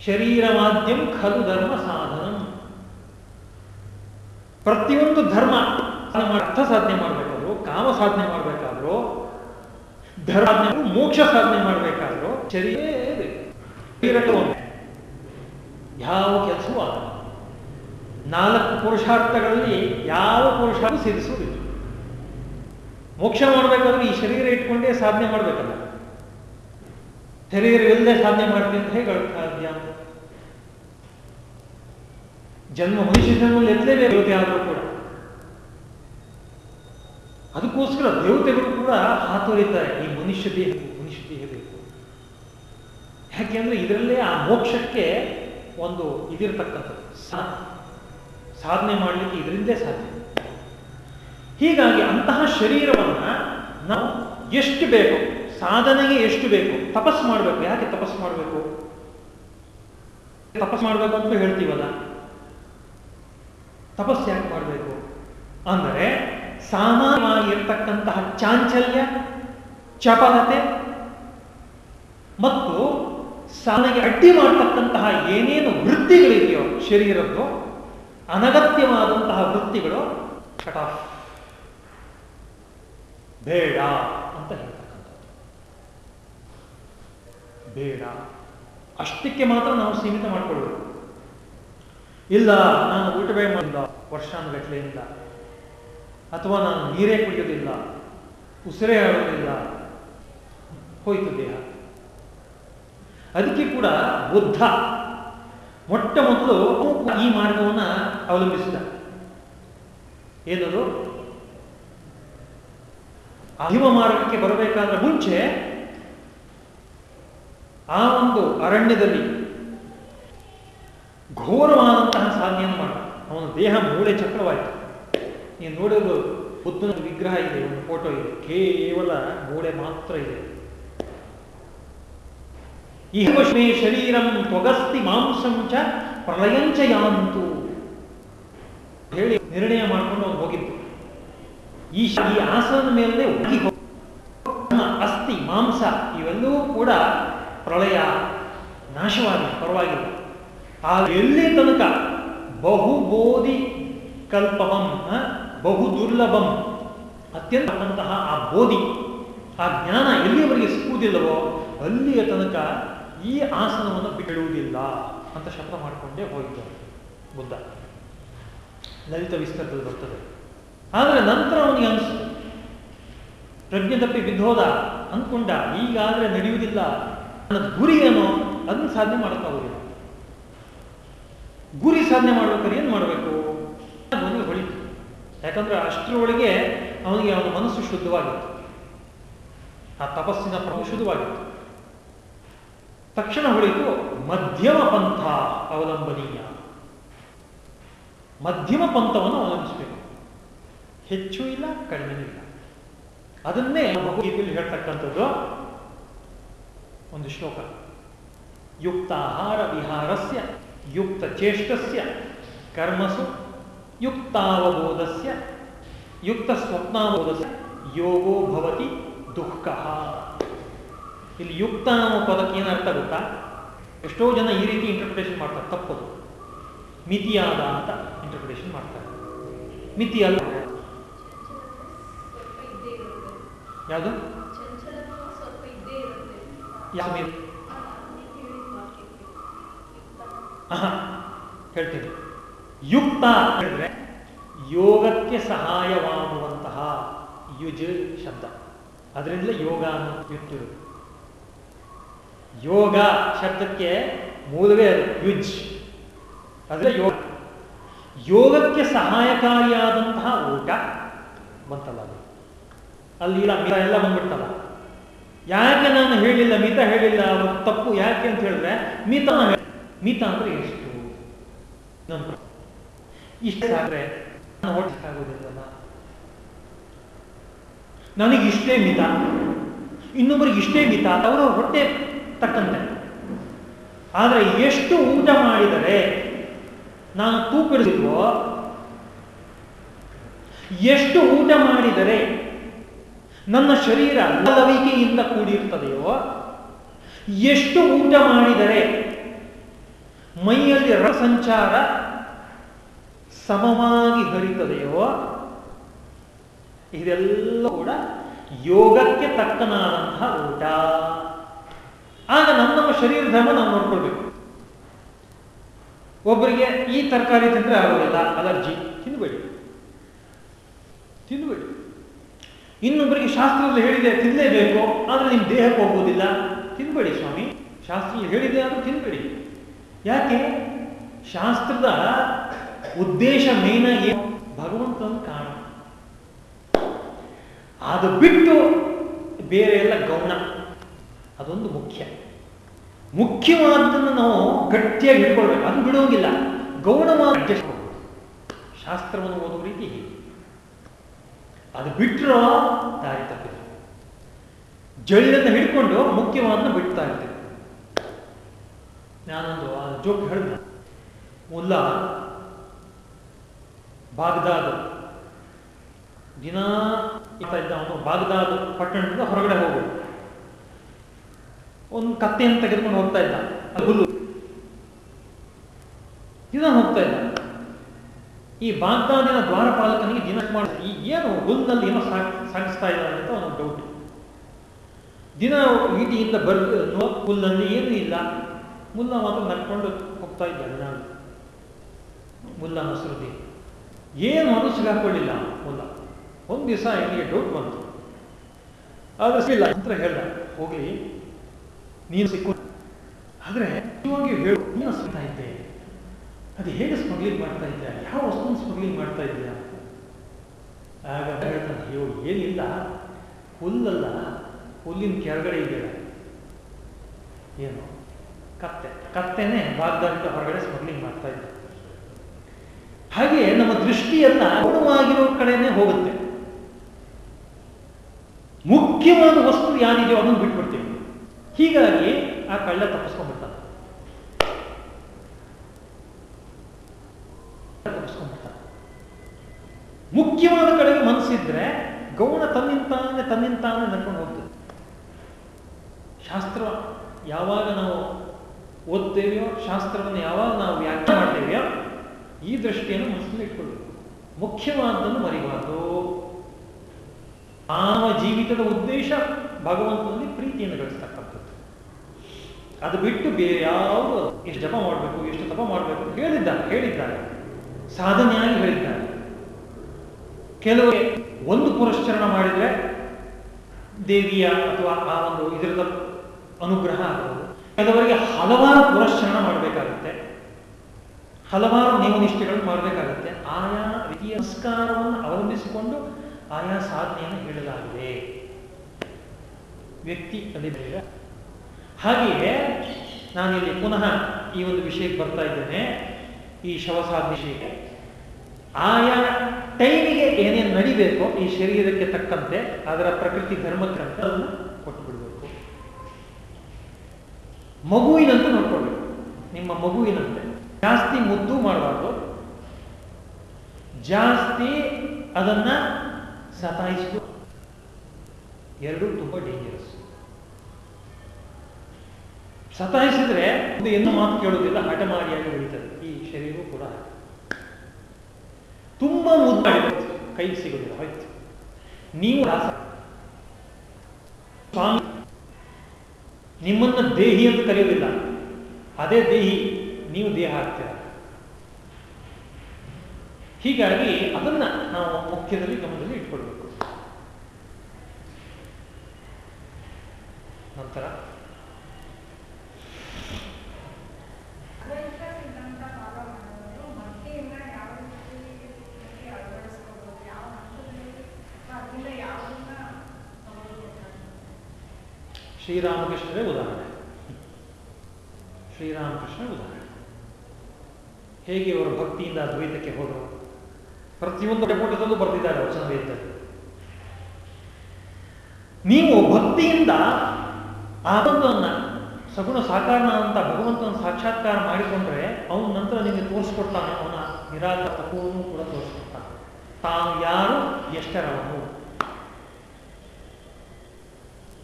ಶರೀರ ಮಾಧ್ಯಮ ಖಲು ಧರ್ಮ ಸಾಧನ. ಪ್ರತಿಯೊಂದು ಧರ್ಮ ಅರ್ಥ ಸಾಧನೆ ಮಾಡಬೇಕಾದ್ರು, ಕಾಮ ಸಾಧನೆ ಮಾಡಬೇಕಾದ್ರು, ಧರ್ಮ ಮೋಕ್ಷ ಸಾಧನೆ ಮಾಡಬೇಕಾದ್ರು, ಶರೀರ ಯಾವ ಕೆಲಸವೂ ಆಗಲ್ಲ. ನಾಲ್ಕು ಪುರುಷಾರ್ಥಗಳಲ್ಲಿ ಯಾವ ಪುರುಷಾರ್ಥ ಸಿದ್ಧಿಸುವುದಿಲ್ಲ. ಮೋಕ್ಷ ಮಾಡಬೇಕಾದ್ರೆ ಈ ಶರೀರ ಇಟ್ಕೊಂಡೇ ಸಾಧನೆ ಮಾಡಬೇಕಲ್ಲ. ಶರೀರ ಇಲ್ಲದೆ ಸಾಧನೆ ಮಾಡ್ತೀನಿ ಅಂತ ಹೇಗೆ ಸಾಧ್ಯ ಜನ್ಮ ಮನುಷ್ಯ ಜನ್ಮಲ್ಲಿ ಎತ್ತಲೇಬೇಕು ದೇವತೆ ಆದರೂ ಕೂಡ. ಅದಕ್ಕೋಸ್ಕರ ದೇವತೆಗಳು ಕೂಡ ಹಾತೊರಿತಾರೆ ಈ ಮನುಷ್ಯ ದೇಹ ಮನುಷ್ಯ ದೇಹ ಬೇಕು. ಯಾಕೆಂದ್ರೆ ಇದರಲ್ಲೇ ಆ ಮೋಕ್ಷಕ್ಕೆ ಒಂದು ಇದಿರ್ತಕ್ಕಂಥದ್ದು. ಸಾಧನೆ ಮಾಡಲಿಕ್ಕೆ ಇದರಿಂದಲೇ ಸಾಧ್ಯ. ಹೀಗಾಗಿ ಅಂತಹ ಶರೀರವನ್ನು ನಾವು ಎಷ್ಟು ಬೇಕು, ಸಾಧನೆಗೆ ಎಷ್ಟು ಬೇಕು, ತಪಸ್ ಮಾಡಬೇಕು. ಯಾಕೆ ತಪಸ್ ಮಾಡಬೇಕು? ತಪಸ್ ಮಾಡಬೇಕು ಅಂತ ಹೇಳ್ತೀವಲ್ಲ? ತಪಸ್ಸು ಯಾಕೆ ಮಾಡಬೇಕು? ಅಂದರೆ ಸಾಮಾನ್ಯವಾಗಿರ್ತಕ್ಕಂತಹ ಚಾಂಚಲ್ಯ, ಚಪಲತೆ ಮತ್ತು ಸಾಧನೆಗೆ ಅಡ್ಡಿ ಮಾಡತಕ್ಕಂತಹ ಏನೇನು ವೃತ್ತಿಗಳಿದೆಯೋ ಶರೀರದ್ದು, ಅನಗತ್ಯವಾದಂತಹ ವೃತ್ತಿಗಳು ಕಟ್ ಆಫ್ ಬೇಡ. ಅಂತ ಹೇಳ್ತಕ್ಕಂಥದ್ದು ಬೇಡ. ಅಷ್ಟಕ್ಕೆ ಮಾತ್ರ ನಾವು ಸೀಮಿತ ಮಾಡಿಕೊಳ್ಳಬೇಕು ಇಲ್ಲ, ನಾನು ಊಟ ಬೇಡ ಮಾಡಿಲ್ಲ ವರ್ಷಾನುಗಟ್ಲೆಯಿಂದ ಅಥವಾ ನಾನು ನೀರೇ ಕುಡಿಯೋದಿಲ್ಲ, ಉಸಿರೇ ಆಡೋದಿಲ್ಲ ಹೋಯ್ತು ದೇಹ. ಅದಕ್ಕೆ ಕೂಡ ಬುದ್ಧ. ಮೊಟ್ಟ ಮೊದಲು ಈ ಮಾರ್ಗವನ್ನು ಅವಲಂಬಿಸಿದ. ಏನದು? ಅಹಿಮ ಮಾರ್ಗಕ್ಕೆ ಬರಬೇಕಾದ್ರೆ ಮುಂಚೆ ಆ ಒಂದು ಅರಣ್ಯದಲ್ಲಿ ಘೋರವಾದಂತಹ ಸಾಧನೆಯನ್ನು ಮಾಡ. ಅವನ ದೇಹ ಮೂಳೆ ಚಕ್ರವಾಯಿತು. ನೀವು ನೋಡೋದು ಬುದ್ಧನ ವಿಗ್ರಹ ಇದೆ, ಒಂದು ಫೋಟೋ ಇದೆ. ಕೇವಲ ಮೂಳೆ ಮಾತ್ರ ಇದೆ. ಇಹವಶ್ಮೇ ಶರೀರಂ ತ್ವಗಸ್ತಿ ಮಾಂಸಂ ಚ ಪ್ರಳಯಂಚ ಯಾಂತು ಹೇಳಿ ನಿರ್ಣಯ ಮಾಡ್ಕೊಂಡು ಅವನು ಹೋಗಿದ್ದು. ಈ ಈ ಆಸನದ ಮೇಲೆ ನಮ್ಮ ಅಸ್ಥಿ, ಮಾಂಸ ಇವೆಲ್ಲವೂ ಕೂಡ ಪ್ರಳಯ ನಾಶವಾಗಿ ಪರವಾಗಿಲ್ಲ. ಆ ಎಲ್ಲಿ ತನಕ ಬಹುಬೋಧಿ ಕಲ್ಪವಂ ಬಹು ದುರ್ಲಭಂ ಅತ್ಯಂತಂತಹ ಆ ಬೋಧಿ, ಆ ಜ್ಞಾನ ಎಲ್ಲಿಯವರೆಗೆ ಸಿಕ್ಕುವುದಿಲ್ಲವೋ ಅಲ್ಲಿಯ ತನಕ ಈ ಆಸನವನ್ನು ಬಿಡುವುದಿಲ್ಲ ಅಂತ ಶಬ್ದ ಮಾಡಿಕೊಂಡೇ ಹೋಯಿತು ಬುದ್ಧ. ಲಲಿತ ವಿಸ್ತರದಲ್ಲಿ ಬರ್ತದೆ. ಆದರೆ ನಂತರ ಅವನಿಗೆ ಅನಿಸ್ತು ಪ್ರಜ್ಞೆ ತಪ್ಪಿ ಬಿದ್ದೋದ ಅಂದ್ಕೊಂಡ ಈಗಾದರೆ ನಡೆಯುವುದಿಲ್ಲ. ನನ್ನ ಗುರಿ ಏನೋ? ಅದನ್ನು ಸಾಧನೆ ಮಾಡೋಕ್ಕಾಗೋದಿಲ್ಲ ಗುರಿ ಸಾಧನೆ ಮಾಡ್ಬೇಕಾದ್ರೆ ಏನು ಮಾಡಬೇಕು? ಅವನಿಗೆ ಹೊಳಿತು. ಯಾಕಂದ್ರೆ ಅಷ್ಟರೊಳಗೆ ಅವನಿಗೆ ಅವನ ಮನಸ್ಸು ಶುದ್ಧವಾಗಿತ್ತು. ಆ ತಪಸ್ಸಿನ ಪ್ರಭು ಶುದ್ಧವಾಗಿತ್ತು. ತಕ್ಷಣ ಹೊಳಿತು, ಮಧ್ಯಮ ಪಂಥ ಅವಲಂಬನೀಯ. ಮಧ್ಯಮ ಪಂಥವನ್ನು ಅವಲಂಬಿಸಬೇಕು. ಹೆಚ್ಚು ಇಲ್ಲ, ಕಡಿಮೆ ಇಲ್ಲ. ಅದನ್ನೇ ಭಗವದ್ಗೀತೆಯಲ್ಲಿ ಹೇಳ್ತಕ್ಕಂಥದ್ದು ಒಂದು ಶ್ಲೋಕ. ಯುಕ್ತ ಆಹಾರ ವಿಹಾರಸ್ಯ ಯುಕ್ತ ಚೇಷ್ಟಸ್ಯ ಕರ್ಮಸು ಯುಕ್ತಾವಬೋಧಸ್ಯ ಯುಕ್ತ ಸ್ವಪ್ನಾವಬೋಧಸ್ಯ ಯೋಗೋ ಭವತಿ ದುಃಖ. ಇಲ್ಲಿ ಯುಕ್ತ ಅನ್ನೋ ಪದಕ್ಕೆ ಏನು ಅರ್ಥ ಗೊತ್ತಾ? ಎಷ್ಟೋ ಜನ ಈ ರೀತಿ ಇಂಟರ್ಪ್ರಿಟೇಷನ್ ಮಾಡ್ತಾರೆ, ತಪ್ಪದು. ಮಿತಿಯಾದ ಅಂತ ಇಂಟರ್ಪ್ರಿಟೇಷನ್ ಮಾಡ್ತಾರೆ. ಮಿತಿ ಅಲ್ಲ ಸ್ವಲ್ಪ ಇದ್ದೇ ಇರುತ್ತೆ ಯಾವುದು? ಯಾವ ಹೇಳ್ತೀನಿ. ಯುಕ್ತ ಹೇಳಿದ್ರೆ ಯೋಗಕ್ಕೆ ಸಹಾಯವಾಗುವಂತಹ ಯುಜ್ ಶಬ್ದ. ಅದರಿಂದಲೇ ಯೋಗ ಅನ್ನೋ ಯೋಗ ಶಬ್ದಕ್ಕೆ ಮೂಲವೇ ಅದು, ಯುಜ್. ಅದರ ಯೋಗ. ಯೋಗಕ್ಕೆ ಸಹಾಯಕಾರಿಯಾದಂತಹ ಊಟ ಬಂತಲ್ಲ ಅಲ್ಲಿ ಇಲ್ಲ, ಮಿತ ಎಲ್ಲ ಬಂದ್ಬಿಡ್ತಲ್ಲ. ಯಾಕೆ ನಾನು ಹೇಳಿಲ್ಲ, ಮಿತ ಹೇಳಿಲ್ಲ ತಪ್ಪು ಯಾಕೆ ಅಂತ ಹೇಳಿದ್ರೆ, ಮಿತ ಮಿತ ಅಂದ್ರೆ ಎಷ್ಟು? ನಮ್ಮ ಪ್ರ- ಇಷ್ಟೇ ಆದ್ರೆ ನಾನು ಓಡಿಸಕ್ಕಾಗೋದಿಲ್ಲಲ್ಲ ನನಗೆ ಇಷ್ಟೇ ಮಿತ. ಇನ್ನೊಬ್ಬರಿಗೆ ಇಷ್ಟೇ ಮಿತ. ಅವರ ಹೊಟ್ಟೆ ತಕ್ಕಂತೆ ಆದರೆ ಎಷ್ಟು ಊಟ ಮಾಡಿದರೆ ನಾನು ತೂಪಿಡಿಲ್ವೋ ಎಷ್ಟು ಊಟ ಮಾಡಿದರೆ ನನ್ನ ಶರೀರ ಲವಿಕೆಯಿಂದ ಕೂಡಿರ್ತದೆಯೋ, ಎಷ್ಟು ಊಟ ಮಾಡಿದರೆ ಮೈಯಲ್ಲಿ ರಸಂಚಾರ ಸಂಚಾರ ಸಮವಾಗಿ ಹರಿತದೆಯೋ, ಇದೆಲ್ಲ ಕೂಡ ಯೋಗಕ್ಕೆ ತಕ್ಕನಾದಂತಹ ಊಟ. ಆಗ ನಮ್ಮ ನಮ್ಮ ಶರೀರ ಧರ್ಮ ನಾವು ನೋಡ್ಕೊಳ್ಬೇಕು. ಒಬ್ಬರಿಗೆ ಈ ತರಕಾರಿ ತಿಂದರೆ ಆಗೋದಿಲ್ಲ, ಅಲರ್ಜಿ, ತಿನ್ಬೇಡಿ. ತಿನ್ಬೇಡಿ. ಇನ್ನೊಬ್ಬರಿಗೆ ಶಾಸ್ತ್ರದಲ್ಲಿ ಹೇಳಿದೆ ತಿನ್ನಲೇಬೇಕು ಆದರೆ ನಿಮ್ಮ ದೇಹಕ್ಕೆ ಹೋಗುವುದಿಲ್ಲ. ತಿನ್ಬೇಡಿ ಸ್ವಾಮಿ, ಶಾಸ್ತ್ರದಲ್ಲಿ ಹೇಳಿದೆ ಅದು ತಿನ್ಬೇಡಿ. ಯಾಕೆ? ಶಾಸ್ತ್ರದ ಉದ್ದೇಶ ಮೇನ ಏನು ಭಗವಂತನ ಕಾರಣ. ಅದು ಬಿಟ್ಟು ಬೇರೆ ಎಲ್ಲ ಗೌಣ. ಅದೊಂದು ಮುಖ್ಯ. ಮುಖ್ಯವಾದದನ್ನು ನಾವು ಗಟ್ಟಿಯಾಗಿ ಹಿಡ್ಕೊಳ್ಬೇಕು. ಅದು ಬಿಡೋಂಗಿಲ್ಲ ಗೌಣವಾದ. ಶಾಸ್ತ್ರವನ್ನು ಓದುವ ರೀತಿ ಹೀಗೆ. ಅದು ಬಿಟ್ಟರು ದಾರಿ ತಪ್ಪಿದ್ರು ಜಳ್ಳನ್ನು ಹಿಡ್ಕೊಂಡು ಮುಖ್ಯವಾದನ್ನ ಬಿಡ್ತಾ ಇರ್ತೀವಿ ನಾನೊಂದು ಜೋಕ್ ಹೇಳಿದ. ಮುಲ್ಲ, ಬಾಗ್ದಾದ್. ದಿನ ಇದ್ದ ಅವನು ಬಾಗ್ದಾದ್ ಪಟ್ಟಣದಿಂದ ಹೊರಗಡೆ ಹೋಗು. ಒಂದು ಕತ್ತೆಯನ್ನು ತೆಗೆದುಕೊಂಡು ಹೋಗ್ತಾ ಇದ್ದ. ಹುಲ್ಲು. ದಿನ ಹೋಗ್ತಾ ಇದ್ದ. ಈ ಬಾಗ್ದಾದಿನ ದ್ವಾರಪಾಲಕನಿಗೆ ದಿನಕ್ಕೆ ಮಾಡ. ಈ ಏನು ಗುಂದಲ್ಲಿ ಏನೋ ಸಾಗ್ ಸಾಗಿಸ್ತಾ ಇದ್ದಾರೆ ಅಂತ ಒಂದು ಡೌಟ್ ದಿನ ಈಟಿಯಿಂದ ಬರ್ ಹುಲ್ಲಲ್ಲಿ ಏನೂ ಇಲ್ಲ. ಮುಲ್ಲ ಮಾತ್ರ ನಡ್ಕೊಂಡು ಹೋಗ್ತಾ ಇದ್ದ ನಾನು. ಮುಲ್ಲ ಹಸ್ರದಿ. ಏನು ಮನಸ್ಸಿಗೆ ಹಾಕ್ಕೊಳ್ಳಿಲ್ಲ ಮುಲ್ಲ. ಒಂದು ದಿವಸ ಇಲ್ಲಿಗೆ ಡೌಟ್ ಬಂತು. ಆದ್ರೆ ಇಲ್ಲ ಅಂತ ಹೇಳ್ದ, ಹೋಗ್ಲಿ. ನೀನು ಸಿಕ್ಕು. ಆದರೆ ನಿಜವಾಗಿ ಹೇಳು. ನೀನು ಸಿಗ್ತಾ ಇದ್ದೆ. ಅದು ಹೇಗೆ ಸ್ಮಗ್ಲಿಂಗ್ ಮಾಡ್ತಾ ಇದ್ದೆ ಯಾವ ವಸ್ತು ಸ್ಮಗ್ಲಿಂಗ್ ಮಾಡ್ತಾ ಇದೆಯಾ? ಆಗ ಹೇಳ್ತಾನೆ, ಅಯ್ಯೋ, ಏನಿಲ್ಲ. ಹುಲ್ಲಲ್ಲ. ಹುಲ್ಲಿನ ಕೆಳಗಡೆ ಇದೆಯಲ್ಲ. ಏನು? ಕತ್ತೆ. ಕತ್ತೆನೇ ಬಾಗ್ದಾದಿಂದ ಹೊರಗಡೆ ಸ್ಮಗ್ಲಿಂಗ್ ಮಾಡ್ತಾ ಇದ್ದ. ಹಾಗೆ ನಮ್ಮ ದೃಷ್ಟಿಯನ್ನ ಗುಣವಾಗಿರೋ ಕಡೆನೇ ಹೋಗುತ್ತೆ. ಮುಖ್ಯವಾದ ವಸ್ತು ಯಾರಿದೆಯೋ ಅದನ್ನು ಬಿಟ್ಬಿಡ್ತೀವಿ. ಹೀಗಾಗಿ ಆ ಕಳ್ಳ ತಪ್ಪಿಸ್ಕೊಂಡ್ಬಿಡ್ತಾನೆ. ಮುಖ್ಯವಾದ ಕಡೆಗೆ ಮನಸ್ಸಿದ್ರೆ ಗೌಣ ತನ್ನಿಂತಾನೆ ತನ್ನಿಂತಾನೆ ನಡ್ಕೊಂಡು ಹೋಗ್ತದೆ. ಶಾಸ್ತ್ರ ಯಾವಾಗ ನಾವು ಓದ್ತೇವೆಯೋ, ಶಾಸ್ತ್ರವನ್ನು ಯಾವಾಗ ನಾವು ವ್ಯಾಖ್ಯೆ ಮಾಡ್ತೇವೆಯೋ, ಈ ದೃಷ್ಟಿಯನ್ನು ಮನಸ್ಸಲ್ಲಿ ಇಟ್ಕೊಳ್ಬೇಕು. ಮುಖ್ಯವಾದನ್ನು ಮರಿಬಾರ್ದು. ಮಾನವ ಜೀವಿತದ ಉದ್ದೇಶ ಭಗವಂತನಲ್ಲಿ ಪ್ರೀತಿಯನ್ನು ಗಳಿಸ್ತಕ್ಕಂಥದ್ದು. ಅದು ಬಿಟ್ಟು ಬೇರೆ ಯಾವುದು ಎಷ್ಟು ಜಪ ಮಾಡಬೇಕು, ಎಷ್ಟು ತಪ ಮಾಡಬೇಕು ಹೇಳಿದ್ದಾರೆ ಹೇಳಿದ್ದಾರೆ ಸಾಧನೆಯಾಗಿ ಹೇಳಿದ್ದಾರೆ ಕೆಲವರಿಗೆ ಒಂದು ಪುರಶ್ಚರಣ ಮಾಡಿದರೆ ದೇವಿಯ ಅಥವಾ ಆ ಒಂದು ಇದರದ ಅನುಗ್ರಹ ಆಗೋದು ಕೆಲವರಿಗೆ ಹಲವಾರು ಪುರಶ್ಚರಣ ಮಾಡಬೇಕಾಗುತ್ತೆ. ಹಲವಾರು ನಿಯಮನಿಷ್ಠೆಗಳನ್ನು ಮಾಡಬೇಕಾಗುತ್ತೆ. ಆಯಾ ರೀತಿಯ ಸಂಸ್ಕಾರವನ್ನು ಅವಲಂಬಿಸಿಕೊಂಡು ಆಯಾ ಸಾಧನೆಯನ್ನು ಹೇಳಲಾಗಿದೆ. ವ್ಯಕ್ತಿ ಅಲ್ಲಿ ಬೇರೆ. ಹಾಗೆಯೇ ನಾನಿಲ್ಲಿ ಪುನಃ ಈ ಒಂದು ವಿಷಯಕ್ಕೆ ಬರ್ತಾ ಇದ್ದೇನೆ. ಈ ಶವಸಾಧನೆ ವಿಷಯಕ್ಕೆ. ಆಯಾ ಟೈಮಿಗೆ ಏನೇನು ನಡಿಬೇಕೋ ಈ ಶರೀರಕ್ಕೆ ತಕ್ಕಂತೆ ಅದರ ಪ್ರಕೃತಿ ಧರ್ಮಕ್ಕಂತೆ ಅದನ್ನು ಕೊಟ್ಟುಬಿಡಬೇಕು ಮಗುವಿನಂತೂ ನೋಡ್ಕೊಳ್ಬೇಕು. ನಿಮ್ಮ ಮಗುವಿನಂತೆ. ಜಾಸ್ತಿ ಮುದ್ದು ಮಾಡಬಾರ್ದು. ಜಾಸ್ತಿ ಅದನ್ನ ಸತಾಯಿಸ್ತು ಎರಡೂ ತುಂಬಾ ಡೇಂಜರಸ್ ಸತಾಯಿಸಿದ್ರೆ ಒಂದು ಏನು ಮಾತು ಕೇಳೋದಿಲ್ಲ, ಹಠಮಾರಿಯಾಗಿ ಬೆಳೀತದೆ ಈ ಶರೀರವು ಕೂಡ. ತುಂಬಾ ಮಾಡಿದ್ರು. ಕೈ ಸಿಗೋದಿಲ್ಲ, ಹೋಯ್ತು. ನೀವು ಸ್ವಾಮಿ, ನಿಮ್ಮನ್ನ ದೇಹಿ ಅಂತ ಕರೆಯೋದಿಲ್ಲ ಅದೇ ದೇಹಿ, ನೀವು ದೇಹ ಆಗ್ತೀರ ಹೀಗಾಗಿ ಅದನ್ನ ನಾವು ಮುಖ್ಯದಲ್ಲಿ ಗಮನದಲ್ಲಿ ಇಟ್ಕೊಳ್ಬೇಕು. ನಂತರ ಶ್ರೀರಾಮಕೃಷ್ಣರೇ ಉದಾಹರಣೆ. ಶ್ರೀರಾಮಕೃಷ್ಣ ಉದಾಹರಣೆ. ಹೇಗೆ ಅವರು ಭಕ್ತಿಯಿಂದ ಅದ್ವೈತಕ್ಕೆ ಹೋದರು? ಪ್ರತಿಯೊಂದು ಪುಟದಲ್ಲೂ ಬರೆದಿದ್ದಾರೆ ವಚನ ವೇದದಲ್ಲಿ ನೀವು ಭಕ್ತಿಯಿಂದ ಆನಂದವನ್ನ, ಸಗುಣ ಸಾಕಾರಣ ಅಂತ ಭಗವಂತನ ಸಾಕ್ಷಾತ್ಕಾರ ಮಾಡಿಕೊಂಡ್ರೆ ಅವನ ನಂತರ ನಿಮಗೆ ತೋರಿಸ್ಕೊಡ್ತಾನೆ, ಅವನ ನಿರಾಕರ ತತ್ವವನ್ನು ಕೂಡ ತೋರಿಸ್ಕೊಡ್ತಾನೆ. ತಾನು ಯಾರು? ಎಷ್ಟರವನು?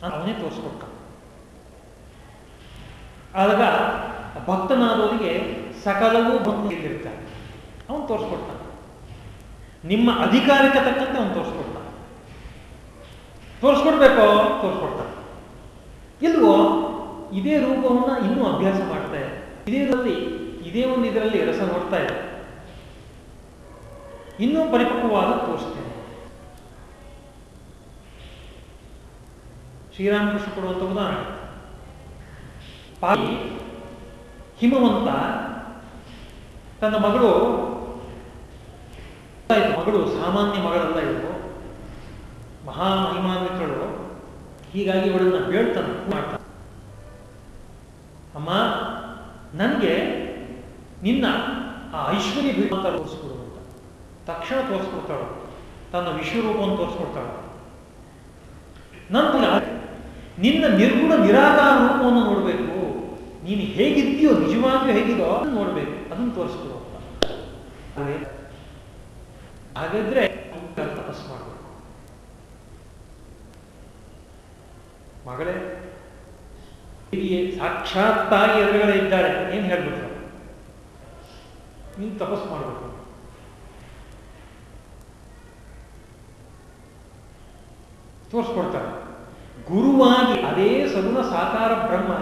ಅವನೇ ತೋರಿಸ್ಕೊಡ್ತಾನೆ. ಆಗ ಭಕ್ತನಾದವನಿಗೆ ಸಕಲವೂ ಭಕ್ತಿಯಲ್ಲಿರ್ತಾನೆ ಅವನು ತೋರಿಸ್ಕೊಡ್ತಾನೆ. ನಿಮ್ಮ ಅಧಿಕಾರಕ್ಕೆ ತಕ್ಕಂತೆ ಅವನು ತೋರಿಸ್ಕೊಡ್ತಾನೆ. ತೋರಿಸ್ಕೊಡ್ಬೇಕೋ ತೋರಿಸ್ಕೊಡ್ತಾನೆ. ಇಲ್ವೋ, ಇದೇ ರೂಪವನ್ನ ಇನ್ನೂ ಅಭ್ಯಾಸ ಮಾಡ್ತಾ ಇದೆ. ಇದೇ ಇದರಲ್ಲಿ ಇದೇ ಒಂದು ಇದರಲ್ಲಿ ರಸ ನೋಡ್ತಾ ಇದೆ. ಇನ್ನೂ ಪರಿಪಕ್ವವಾದ ತೋರಿಸ್ತೇನೆ. ಶ್ರೀರಾಮಕೃಷ್ಣ ಕೊಡುವಂಥ ಉದಾಹರಣೆ. ಪಾಯಿ ಹಿಮವಂತ, ತನ್ನ ಮಗಳು ಮಗಳು, ಸಾಮಾನ್ಯ ಮಗಳಲ್ಲ ಇವಳು. ಮಹಾ ಮಹಿಮಾನ್ವಿತಳು. ಹೀಗಾಗಿ ಇವಳನ್ನ ಹೇಳ್ತಾನೆ ಮಾಡ್ತಾನೆ. ಅಮ್ಮ, ನನಗೆ ನಿನ್ನ ಆ ಐಶ್ವರ್ಯ ಭೀಮಂತ ತೋರಿಸ್ಕೊಡು ಅಂತ. ತಕ್ಷಣ ತೋರಿಸ್ಕೊಡ್ತಾಳು. ತನ್ನ ವಿಶ್ವರೂಪವನ್ನು ತೋರಿಸ್ಕೊಡ್ತಾಳು. ನಂತರ ನಿನ್ನ ನಿರ್ಗುಣ ನಿರಾಕಾರ ರೂಪವನ್ನು ನೋಡಬೇಕು. ನೀನು ಹೇಗಿದ್ದೀಯೋ, ನಿಜವಾಗಿಯೂ ಹೇಗಿದೋ ನೋಡಬೇಕು. ಅದನ್ನು ತೋರಿಸ್ಕೊಡು ಅಂತ ಹಾಗಾದ್ರೆ ತಪಸ್ ಮಾಡಬೇಕು. ಮಗಳೇ ಸಾಕ್ಷಾತ್ತಾಗಿ ಎದುರುಗಡೆ ಇದ್ದಾಳೆ. ಏನು ಹೇಳ್ಬಿಟ್ರು? ನೀನು ತಪಸ್ ಮಾಡಬೇಕು. ತೋರಿಸ್ಕೊಡ್ತಾರೆ. ಗುರುವಾಗಿ ಅದೇ ಸಗುಣ ಸಾಕಾರ ಬ್ರಹ್ಮ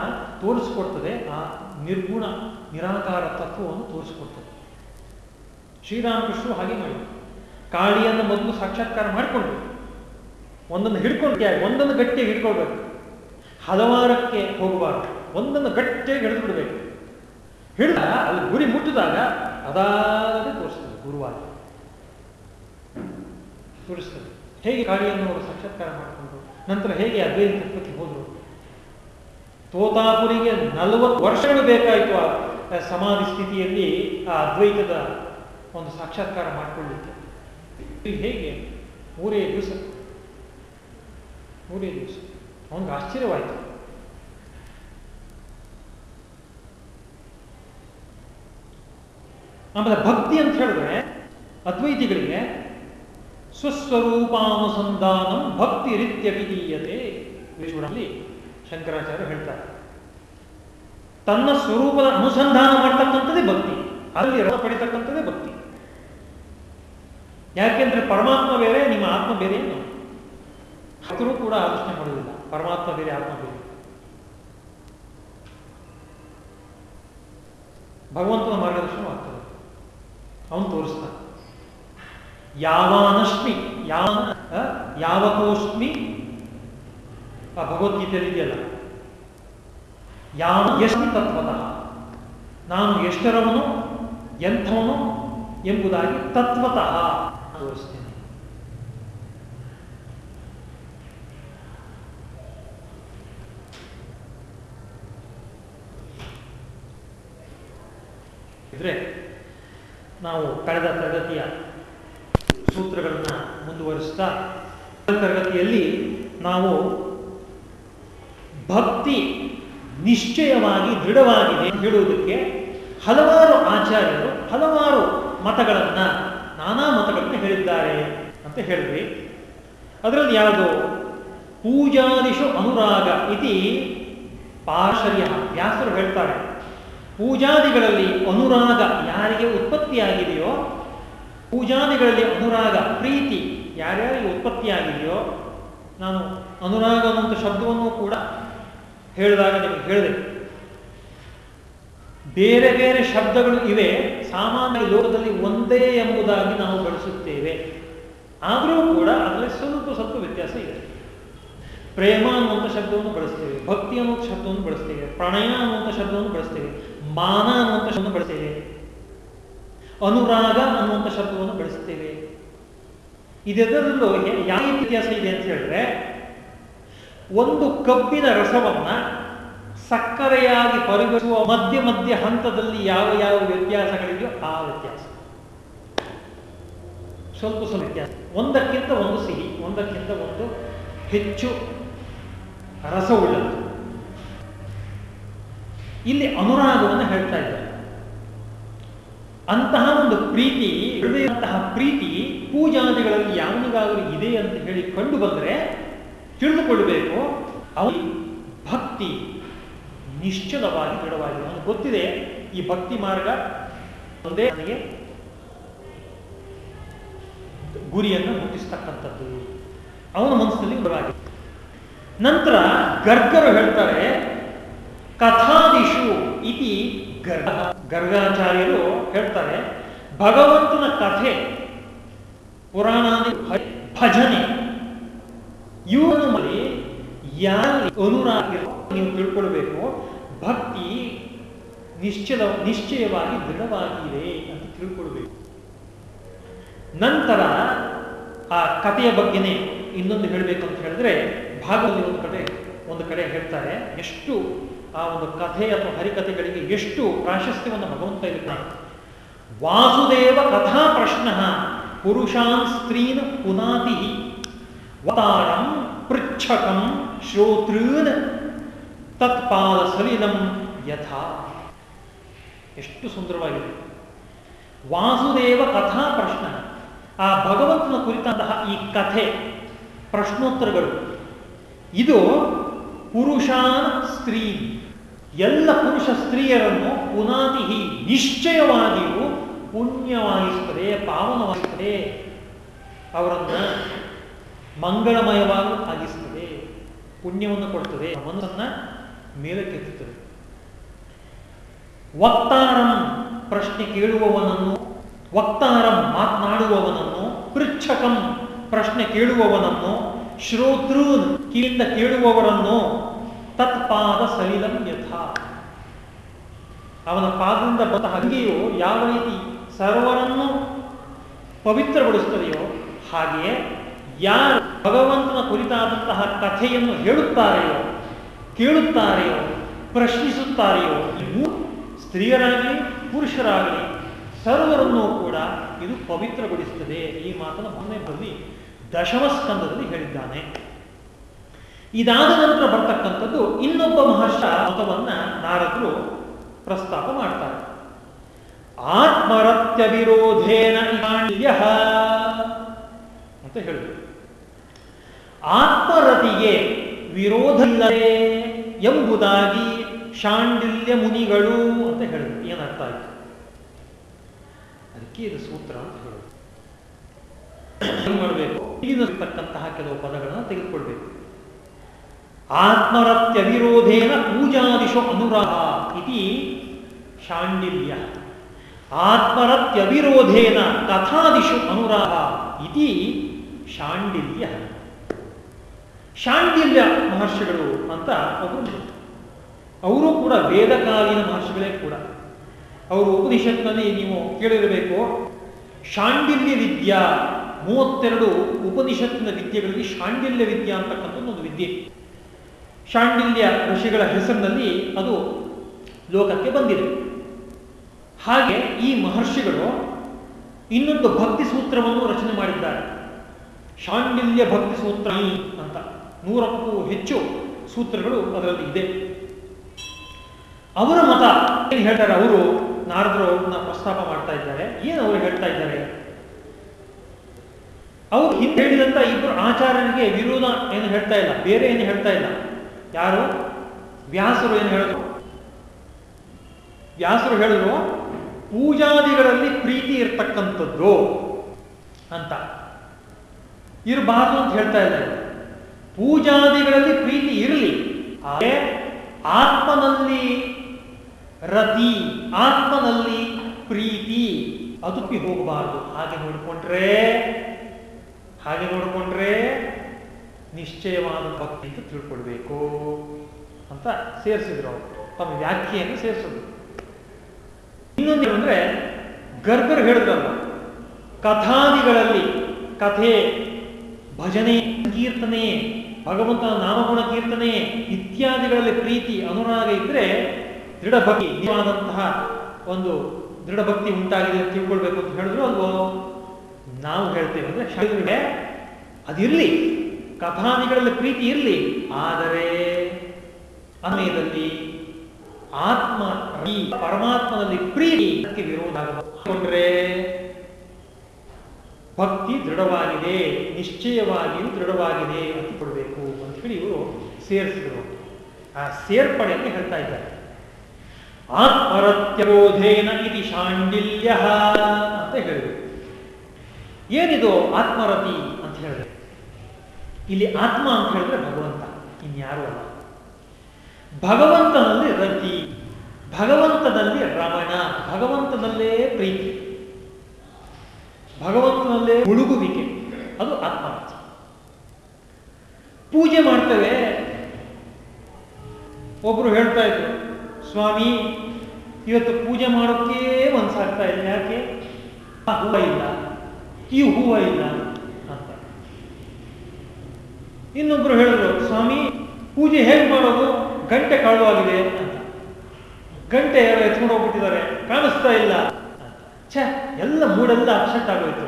ತೋರಿಸ್ಕೊಡ್ತದೆ, ಆ ನಿರ್ಗುಣ ನಿರಾಕಾರ ತತ್ವವನ್ನು ತೋರಿಸ್ಕೊಡ್ತದೆ. ಶ್ರೀರಾಮಕೃಷ್ಣರು ಹಾಗೆ ಮಾಡಿದರು. ಕಾಳಿಯನ್ನು ಮೊದಲು ಸಾಕ್ಷಾತ್ಕಾರ ಮಾಡಿಕೊಂಡು ಒಂದನ್ನು ಹಿಡ್ಕೊಂಡು ಒಂದನ್ನು ಗಟ್ಟಿಯಾಗಿ ಹಿಡ್ಕೊಳ್ಬೇಕು. ಹಲವಾರಕ್ಕೆ ಹೋಗಬಾರ್ದು. ಒಂದನ್ನು ಗಟ್ಟಿಯಾಗಿ ಹಿಡಿದು ಬಿಡಬೇಕು ಹಿಡಿದ ಅಲ್ಲಿ ಗುರಿ ಮುಟ್ಟಿದಾಗ ಅದಾದರೆ ತೋರಿಸ್ತದೆ, ಗುರುವಾರ. ತೋರಿಸ್ತದೆ. ಹೇಗೆ ಕಾಳಿಯನ್ನು ಅವರು ಸಾಕ್ಷಾತ್ಕಾರ ಮಾಡಿಕೊಂಡು ನಂತರ ಹೇಗೆ ಅದ್ವೈತ ತತ್ವಕ್ಕೆ ಹೋದರು? ತೋತಾಪುರಿಗೆ ನಲವತ್ತು ವರ್ಷಗಳು ಬೇಕಾಯಿತು ಆ ಸಮಾಧಿ ಸ್ಥಿತಿಯಲ್ಲಿ ಆ ಅದ್ವೈತದ ಒಂದು ಸಾಕ್ಷಾತ್ಕಾರ ಮಾಡಿಕೊಳ್ಳುತ್ತೆ. ಇದು ಹೇಗೆ? ಮೂರೇ ದಿವಸ. ಮೂರೇ ದಿವಸ. ಅವನಿಗೆ ಆಶ್ಚರ್ಯವಾಯಿತು. ಆಮೇಲೆ ಭಕ್ತಿ ಅಂತ ಹೇಳಿದ್ರೆ ಅದ್ವೈತಿಗಳಿಗೆ ಸ್ವಸ್ವರೂಪಾನುಸಂಧಾನಂ ಭಕ್ತಿ ರೀತ್ಯ ವಿಧೀಯತೆ. ವಿಶ್ವರಲ್ಲಿ ಶಂಕರಾಚಾರ್ಯ ಹೇಳ್ತಾರೆ. ತನ್ನ ಸ್ವರೂಪದ ಅನುಸಂಧಾನ ಮಾಡ್ತಕ್ಕಂಥದ್ದೇ ಭಕ್ತಿ. ಅಲ್ಲಿ ರಸ ಪಡಿತಕ್ಕಂಥದ್ದೇ ಭಕ್ತಿ. ಯಾಕೆಂದ್ರೆ ಪರಮಾತ್ಮ ಬೇರೆ, ನಿಮ್ಮ ಆತ್ಮ ಬೇರೆ ಏನು ಭಕ್ತರು ಕೂಡ ಆಲೋಚನೆ ಮಾಡುವುದಿಲ್ಲ. ಪರಮಾತ್ಮ ಬೇರೆ, ಆತ್ಮ ಬೇರೆ. ಭಗವಂತನ ಮಾರ್ಗದರ್ಶನವಾಗ್ತದೆ ಅವನು ತೋರಿಸ್ತಾನೆ. ಯಾವಾನಷ್ಟ್ಮಿ ಯಾವ ಯಾವತೋಸ್ಮಿ ಆ ಭಗವದ್ಗೀತೆಯಲ್ಲಿ ಇದೆಯಲ್ಲ ಯಾವ ಎಷ್ಟು ತತ್ವದ? ನಾನು ಎಷ್ಟರವನು, ಎಂಥವನು ಎಂಬುದಾಗಿ ತತ್ವತಃ ತೋರಿಸ್ತೇನೆ. ಇದ್ರೆ ನಾವು ಕಳೆದ ತರಗತಿಯ ಸೂತ್ರಗಳನ್ನು ಮುಂದುವರಿಸ್ತಾ ತರಗತಿಯಲ್ಲಿ ನಾವು ಭಕ್ತಿ ನಿಶ್ಚಯವಾಗಿ ದೃಢವಾಗಿದೆ ಹೇಳುವುದಕ್ಕೆ ಹಲವಾರು ಆಚಾರ್ಯರು ಹಲವಾರು ಮತಗಳನ್ನ, ನಾನಾ ಮತಗಳನ್ನು ಹೇಳಿದ್ದಾರೆ ಅಂತ ಹೇಳಿದ್ವಿ. ಅದರಲ್ಲಿ ಯಾವುದು? ಪೂಜಾದಿಶು ಅನುರಾಗ ಇತಿ ಪಾರ್ಶರ್ಯ ವ್ಯಾಸರು ಹೇಳ್ತಾರೆ. ಪೂಜಾದಿಗಳಲ್ಲಿ ಅನುರಾಗ ಯಾರಿಗೆ ಉತ್ಪತ್ತಿಯಾಗಿದೆಯೋ, ಪೂಜಾದಿಗಳಲ್ಲಿ ಅನುರಾಗ ಪ್ರೀತಿ ಯಾರ್ಯಾರಿಗೆ ಉತ್ಪತ್ತಿಯಾಗಿದೆಯೋ, ನಾನು ಅನುರಾಗ ಅನ್ನುವಂಥ ಶಬ್ದವನ್ನು ಕೂಡ ಹೇಳಿದಾಗ ನಿಮಗೆ ಹೇಳಿದೆ. ಬೇರೆ ಬೇರೆ ಶಬ್ದಗಳು ಇವೆ, ಸಾಮಾನ್ಯ ಲೋಕದಲ್ಲಿ ಒಂದೇ ಎಂಬುದಾಗಿ ನಾವು ಬಳಸುತ್ತೇವೆ. ಆದರೂ ಕೂಡ ಅದರಲ್ಲಿ ಸ್ವಲ್ಪ ಸ್ವಲ್ಪ ವ್ಯತ್ಯಾಸ ಇದೆ. ಪ್ರೇಮ ಅನ್ನುವಂಥ ಶಬ್ದವನ್ನು ಬಳಸ್ತೇವೆ, ಭಕ್ತಿ ಅನ್ನುವಂಥ ಶಬ್ದವನ್ನು ಬಳಸ್ತೇವೆ, ಪ್ರಣಯ ಅನ್ನುವಂಥ ಶಬ್ದವನ್ನು ಬಳಸ್ತೇವೆ, ಮಾನ ಅನ್ನುವಂಥ ಶಬ್ದವನ್ನು ಬಳಸ್ತೇವೆ, ಅನುರಾಗ ಅನ್ನುವಂಥ ಶಬ್ದವನ್ನು ಬಳಸ್ತೇವೆ. ಇದೆಲ್ಲದಲ್ಲೂ ಯಾವ ವ್ಯತ್ಯಾಸ ಇದೆ ಅಂತ ಹೇಳಿದ್ರೆ ಒಂದು ಕಬ್ಬಿನ ರಸವನ್ನ ಸಕ್ಕರೆಯಾಗಿ ಪರಿಗಣಿಸುವ ಮಧ್ಯ ಮಧ್ಯ ಹಂತದಲ್ಲಿ ಯಾವ ಯಾವ ವ್ಯತ್ಯಾಸಗಳಿದೆಯೋ ಆ ವ್ಯತ್ಯಾಸ. ಸ್ವಲ್ಪ ಸ್ವಲ್ಪ ವ್ಯತ್ಯಾಸ. ಒಂದಕ್ಕಿಂತ ಒಂದು ಸಿಹಿ, ಒಂದಕ್ಕಿಂತ ಒಂದು ಹೆಚ್ಚು ರಸವುಳ್ಳದ್ದು. ಇಲ್ಲಿ ಅನುರಾಗವನ್ನು ಹೇಳ್ತಾ ಇದ್ದಾರೆ. ಅಂತಹ ಒಂದು ಪ್ರೀತಿ, ಹೃದಯದಂತಹ ಪ್ರೀತಿ ಪೂಜಾದಿಗಳಲ್ಲಿ ಯಾವನಿಗಾದರೂ ಇದೆ ಅಂತ ಹೇಳಿ ಕಂಡು ಬಂದರೆ ತಿಳಿದುಕೊಳ್ಳಬೇಕು. ಅವನ ಭಕ್ತಿ, ನಿಶ್ಚಲವಾಗಿ ದೃಢವಾಗಿದೆ ಅವನು ಗೊತ್ತಿದೆ. ಈ ಭಕ್ತಿ ಮಾರ್ಗ ಒಂದೇ ನನಗೆ ಗುರಿಯನ್ನು ಮುಟ್ಟಿಸ್ತಕ್ಕಂಥದ್ದು. ಅವನ ಮನಸ್ಸಿನಲ್ಲಿ ದೃಢವಾಗಿದೆ ನಂತರ ಗರ್ಗರು ಹೇಳ್ತಾರೆ, ಕಥಾದಿಶು ಇತಿ ಗರ್ಗ. ಗರ್ಗಾಚಾರ್ಯರು ಹೇಳ್ತಾರೆ, ಭಗವಂತನ ಕಥೆ ಪುರಾಣಾದಿ ಭಜನೆ ಇವನು ಮಾಡಿ ಯಾರು ಅನುರಾಗ ನೀವು ತಿಳ್ಕೊಳ್ಬೇಕು. ಭಕ್ತಿ ನಿಶ್ಚಲ, ನಿಶ್ಚಯವಾಗಿ ದೃಢವಾಗಿದೆ ಅಂತ ತಿಳ್ಕೊಳ್ಬೇಕು. ನಂತರ ಆ ಕಥೆಯ ಬಗ್ಗೆನೇ ಇನ್ನೊಂದು ಹೇಳಬೇಕು ಅಂತ ಹೇಳಿದ್ರೆ ಭಾಗದಲ್ಲಿ ಒಂದು ಕಡೆ ಒಂದು ಕಡೆ ಹೇಳ್ತಾರೆ, ಎಷ್ಟು ಆ ಒಂದು ಕಥೆ ಅಥವಾ ಹರಿಕಥೆಗಳಿಗೆ ಎಷ್ಟು ಪ್ರಾಶಸ್ತ್ಯವನ್ನು ಭಗವಂತ ಇರುತ್ತಾನೆ ವಾಸುದೇವ ಕಥಾ ಪ್ರಶ್ನ ಪುರುಷಾನ್ ಸ್ತ್ರೀನ್ ಪುನಾತಿ ವತಾರಂ ಪೃಚ್ಛಕಂ ಶ್ರೋತೃನ್ ತತ್ಪಾದ ಸಲಿಲಂ ಯಥಾ. ಎಷ್ಟು ಸುಂದರವಾಗಿದೆ. ವಾಸುದೇವ ಕಥಾ ಪ್ರಶ್ನ. ಆ ಭಗವಂತನ ಕುರಿತಂತಹ ಈ ಕಥೆ, ಪ್ರಶ್ನೋತ್ತರಗಳು. ಇದು ಪುರುಷಾನ್ ಸ್ತ್ರೀ. ಎಲ್ಲ ಪುರುಷ ಸ್ತ್ರೀಯರನ್ನು ಪುನಾತಿ ನಿಶ್ಚಯವಾಗಿಯೂ ಪುಣ್ಯವಾಗಿಸುತ್ತದೆ, ಪಾವನವಾಗಿಸುತ್ತದೆ. ಅವರನ್ನ ಮಂಗಳಮಯವಾಗಿ ಸಾಗಿಸುತ್ತದೆ ಪುಣ್ಯವನ್ನು ಕೊಡ್ತದೆ ಮನಸ್ಸನ್ನ ಮೇಲಕ್ಕೆತ್ತುತ್ತದೆ ವಕ್ತಾರಂ ಪ್ರಶ್ನೆ ಕೇಳುವವನನ್ನು, ವಕ್ತಾರಂ ಮಾತನಾಡುವವನನ್ನು, ಪೃಚ್ಛಕಂ ಪ್ರಶ್ನೆ ಕೇಳುವವನನ್ನು, ಶ್ರೋತೃನ್ ಕೀಳಿಂದ ಕೇಳುವವರನ್ನು ತತ್ಪಾದ ಸಲಿಲಂ ಯಥ. ಅವನ ಪಾದದಿಂದ ಬಂದ ಹಂಗೆಯು ಯಾವ ರೀತಿ ಸರ್ವರನ್ನು ಪವಿತ್ರಗೊಳಿಸುತ್ತದೆಯೋ ಹಾಗೆಯೇ ಯಾರು ಭಗವಂತನ ಕುರಿತಾದಂತಹ ಕಥೆಯನ್ನು ಹೇಳುತ್ತಾರೆಯೋ, ಕೇಳುತ್ತಾರೆಯೋ, ಪ್ರಶ್ನಿಸುತ್ತಾರೆಯೋ ಇವು ಸ್ತ್ರೀಯರಾಗಲಿ, ಪುರುಷರಾಗಲಿ, ಸರ್ವರನ್ನೂ ಕೂಡ ಇದು ಪವಿತ್ರಗೊಳಿಸುತ್ತದೆ. ಈ ಮಾತನ್ನು ಮೊನ್ನೆ ಬಲ್ಲಿ ದಶಮ ಸ್ಕಂದದಲ್ಲಿ ಹೇಳಿದ್ದಾನೆ. ಇದಾದ ನಂತರ ಬರ್ತಕ್ಕಂಥದ್ದು ಇನ್ನೊಬ್ಬ ಮಹರ್ಷ ಮತವನ್ನ ನಾರದರು ಪ್ರಸ್ತಾಪ ಮಾಡ್ತಾರೆ. ಆತ್ಮರತ್ಯ ವಿರೋಧೇನ ಅಂತ ಹೇಳಿದ್ರು. ಆತ್ಮರತಿಗೆ ವಿರೋಧವಿಲ್ಲದೆ ಎಂಬುದಾಗಿ ಶಾಂಡಿಲ್ಯ ಮುನಿಗಳು ಅಂತ ಹೇಳಿದ್ರು. ಏನರ್ಥ ಆಯ್ತು ಅದಕ್ಕೆ ಇದು ಸೂತ್ರ ಅಂತ ಹೇಳೋದು ಏನ್ ಮಾಡಬೇಕು? ಈಗಿರತಕ್ಕಂತಹ ಕೆಲವು ಪದಗಳನ್ನು ತೆಗೆದುಕೊಳ್ಬೇಕು. ಆತ್ಮರತ್ಯ ವಿರೋಧೇನ ಪೂಜಾದಿಶು ಅನುರಾಗ ಇತಿ ಶಾಂಡಿಲ್ಯ. ಆತ್ಮರತ್ಯ ವಿರೋಧೇನ ಕಥಾದಿಶು ಅನುರಾಗ ಇತಿ ಶಾಂಡಿಲ್ಯ. ಶಾಂಡಿಲ್ಯ ಮಹರ್ಷಿಗಳು ಅಂತ ಅವರು ಅವರು ಕೂಡ ವೇದಕಾಲೀನ ಮಹರ್ಷಿಗಳೇ ಕೂಡ. ಅವರು ಉಪನಿಷತ್ನಲ್ಲಿ ನೀವು ಕೇಳಿರಬೇಕು ಶಾಂಡಿಲ್ಯ ವಿದ್ಯಾ ಮೂವತ್ತೆರಡು ಉಪನಿಷತ್ತಿನ ವಿದ್ಯೆಗಳಲ್ಲಿ ಶಾಂಡಿಲ್ಯ ವಿದ್ಯಾ ಅಂತಕ್ಕಂಥದ್ದು ಒಂದು ವಿದ್ಯೆ. ಶಾಂಡಿಲ್ಯ ಋಷಿಗಳ ಹೆಸರಿನಲ್ಲಿ ಅದು ಲೋಕಕ್ಕೆ ಬಂದಿದೆ. ಹಾಗೆ ಈ ಮಹರ್ಷಿಗಳು ಇನ್ನೊಂದು ಭಕ್ತಿ ಸೂತ್ರವನ್ನು ರಚನೆ ಮಾಡಿದ್ದಾರೆ. ಶಾಂಡಿಲ್ಯ ಭಕ್ತಿ ಸೂತ್ರ ಅಂತ. ನೂರಕ್ಕೂ ಹೆಚ್ಚು ಸೂತ್ರಗಳು ಅದರಲ್ಲಿ ಇದೆ. ಅವರ ಮತ ಏನು ಹೇಳ್ತಾರೆ? ಅವರು ನಾರದರು ಅವ್ರನ್ನ ಪ್ರಸ್ತಾಪ ಮಾಡ್ತಾ ಇದ್ದಾರೆ. ಏನು ಅವರು ಹೇಳ್ತಾ ಇದ್ದಾರೆ? ಅವರು ಹಿಂದೆ ಹೇಳಿದಂತ ಇಬ್ಬರು ಆಚಾರ್ಯನಿಗೆ ವಿರೋಧ ಏನು ಹೇಳ್ತಾ ಇಲ್ಲ. ಬೇರೆ ಏನು ಹೇಳ್ತಾ ಇಲ್ಲ. ಯಾರು? ವ್ಯಾಸರು ಏನು ಹೇಳಿದ್ರು? ವ್ಯಾಸರು ಹೇಳಿದ್ರು, ಪೂಜಾದಿಗಳಲ್ಲಿ ಪ್ರೀತಿ ಇರ್ತಕ್ಕಂಥದ್ದು ಅಂತ. ಇರಬಾರ್ದು ಅಂತ ಹೇಳ್ತಾ ಇದ್ದಾರೆ. ಪೂಜಾದಿಗಳಲ್ಲಿ ಪ್ರೀತಿ ಇರಲಿ. ಆದರೆ ಆತ್ಮನಲ್ಲಿ ರತಿ, ಆತ್ಮನಲ್ಲಿ ಪ್ರೀತಿ ಅದುಪಿ ಹೋಗಬಾರದು. ಹಾಗೆ ನೋಡಿಕೊಂಡ್ರೆ ಹಾಗೆ ನೋಡಿಕೊಂಡ್ರೆ ನಿಶ್ಚಯವಾದ ಭಕ್ತಿ ಅಂತ ತಿಳ್ಕೊಳ್ಬೇಕು ಅಂತ ಸೇರಿಸಿದ್ರು ಅವರು. ತಮ್ಮ ವ್ಯಾಖ್ಯೆಯನ್ನು ಸೇರಿಸಿದ್ರು. ಇನ್ನೊಂದು ಏನಂದ್ರೆ ಗರ್ಭರು ಹೇಳಿದ್ರಲ್ಲ ಕಥಾದಿಗಳಲ್ಲಿ ಕಥೆ, ಭಜನೆ ಕೀರ್ತನೆ ಭಗವಂತನ ನಾಮಗುಣ ಕೀರ್ತನೆ ಇತ್ಯಾದಿಗಳಲ್ಲಿ ಪ್ರೀತಿ, ಅನುರಾಗ ಇದ್ರೆ ದೃಢಭಕ್ತಿ, ನಿಜವಾದಂತಹ ಒಂದು ದೃಢಭಕ್ತಿ ಉಂಟಾಗಿದೆ ಅಂತ ತಿಳ್ಕೊಳ್ಬೇಕು ಅಂತ ಹೇಳಿದ್ರು. ಅದು ನಾವು ಹೇಳ್ತೇವೆ ಅಂದ್ರೆ ಶಿವನಿಗೆ ಅದಿರಲಿ, ಕಥಾನಿಗಳಲ್ಲಿ ಪ್ರೀತಿ ಇರಲಿ, ಆದರೆ ಅನ್ವಯದಲ್ಲಿ ಆತ್ಮ ಪರಮಾತ್ಮನಲ್ಲಿ ಪ್ರೀತಿ ವಿರೋಧ ಆಗಕೊಂಡ್ರೆ ಭಕ್ತಿ ದೃಢವಾಗಿದೆ, ನಿಶ್ಚಯವಾಗಿಯೂ ದೃಢವಾಗಿದೆ ಅಂತ ಕೊಡಬೇಕು ಅಂತ ಹೇಳಿ ಇವರು ಸೇರಿಸಿದರು. ಆ ಸೇರ್ಪಡೆಯನ್ನು ಹೇಳ್ತಾ ಇದ್ದಾರೆ. ಆತ್ಮರತ್ಯಬೋಧೇನ ಇತಿ ಶಾಂಡಿಲ್ಯ ಅಂತ ಹೇಳಿದರು. ಏನಿದು ಆತ್ಮರತಿ ಅಂತ ಹೇಳಿದ್ರೆ? ಇಲ್ಲಿ ಆತ್ಮ ಅಂತ ಹೇಳಿದ್ರೆ ಭಗವಂತ, ಇನ್ಯಾರು ಅಲ್ಲ. ಭಗವಂತನಲ್ಲಿ ರತಿ, ಭಗವಂತನಲ್ಲಿ ರಮಣ, ಭಗವಂತನಲ್ಲೇ ಪ್ರೀತಿ. ಭಗವಂತನಲ್ಲೇ ಮುಳುಗುವಿಕೆ. ಅದು ಆತ್ಮರತಿ ಪೂಜೆ ಮಾಡ್ತೇವೆ. ಒಬ್ರು ಹೇಳ್ತಾ ಇದ್ರು, ಸ್ವಾಮಿ, ಇವತ್ತು ಪೂಜೆ ಮಾಡೋಕ್ಕೆ ಮನ್ಸಾಗ್ತಾ ಇಲ್ಲ, ಯಾಕೆ? ಆ ಹೂವ ಇಲ್ಲ, ಈ ಹೂವ ಇಲ್ಲ, ಅಂತ. ಇನ್ನೊಬ್ರು ಹೇಳಿದ್ರು, ಸ್ವಾಮಿ, ಪೂಜೆ ಹೇಗೆ ಮಾಡೋದು? ಗಂಟೆ ಕಳುವಾಗಿದೆ, ಅಂತ. ಗಂಟೆ ಯಾರೋ ಎತ್ಕೊಂಡು ಹೋಗ್ಬಿಟ್ಟಿದ್ದಾರೆ, ಕಾಣಿಸ್ತಾ ಇಲ್ಲ ಛೇ ಎಲ್ಲ ಮೂಡೆಲ್ಲ ಅಪ್ಸೆಟ್ ಆಗೋಯ್ತು.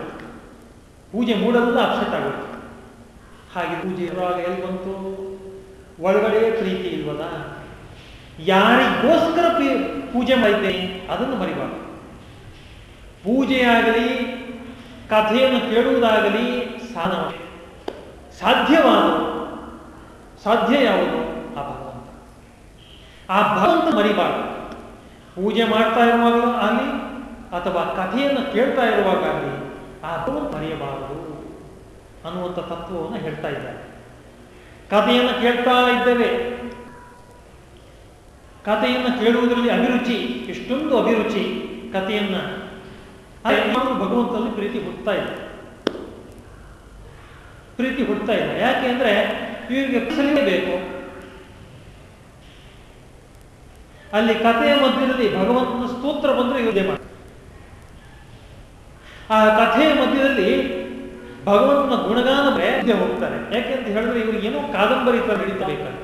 ಪೂಜೆ ಮೂಡೆಲ್ಲ ಅಪ್ಸೆಟ್ ಆಗೋಯ್ತು. ಹಾಗೆ ಪೂಜೆ ಇರುವಾಗ ಎಲ್ಲಿ ಬಂತು? ಒಳಗಡೆ ಪ್ರೀತಿ ಇಲ್ವಲ್ಲ? ಯಾರಿಗೋಸ್ಕರ ಪೂಜೆ ಮಾಡಿದ್ದೇನೆ ಅದನ್ನು ಮರಿಬಾರ್ದು. ಪೂಜೆಯಾಗಲಿ ಕಥೆಯನ್ನು ಕೇಳುವುದಾಗಲಿ ಸಾಧನ ಸಾಧ್ಯವಾದ, ಸಾಧ್ಯ ಯಾವುದು? ಆ ಭಗವಂತ. ಆ ಭಗವಂತ ಮರಿಬಾರ್ದು. ಪೂಜೆ ಮಾಡ್ತಾ ಇರುವಾಗ ಆಗಲಿ ಅಥವಾ ಕಥೆಯನ್ನು ಕೇಳ್ತಾ ಇರುವಾಗಲಿ ಆ ಮರೆಯಬಾರದು ಅನ್ನುವಂಥ ತತ್ವವನ್ನು ಹೇಳ್ತಾ ಇದ್ದಾರೆ. ಕಥೆಯನ್ನು ಕೇಳ್ತಾ ಇದ್ದೇವೆ. ಕಥೆಯನ್ನು ಕೇಳುವುದರಲ್ಲಿ ಅಭಿರುಚಿ, ಎಷ್ಟೊಂದು ಅಭಿರುಚಿ ಕಥೆಯನ್ನ ಭಗವಂತನಲ್ಲಿ ಪ್ರೀತಿ ಹುಡ್ತಾ ಇದೆ. ಪ್ರೀತಿ ಹುಡ್ತಾ ಇಲ್ಲ ಯಾಕೆ ಅಂದರೆ ಇವರಿಗೆ ಬೇಕು. ಅಲ್ಲಿ ಕಥೆಯ ಮಧ್ಯದಲ್ಲಿ ಭಗವಂತನ ಸ್ತೋತ್ರ ಬಂದರೆ ಇವುದೇ ಮಾಡಿ ಆ ಕಥೆಯ ಮಧ್ಯದಲ್ಲಿ ಭಗವಂತನ ಗುಣಗಾನ ಮುಂದೆ ಹೋಗ್ತಾರೆ ಯಾಕೆಂತ ಹೇಳಿದ್ರೆ ಇವರು ಏನೋ ಕಾದಂಬರಿ ತರ ನಡೀತಬೇಕಾದ್ರೆ.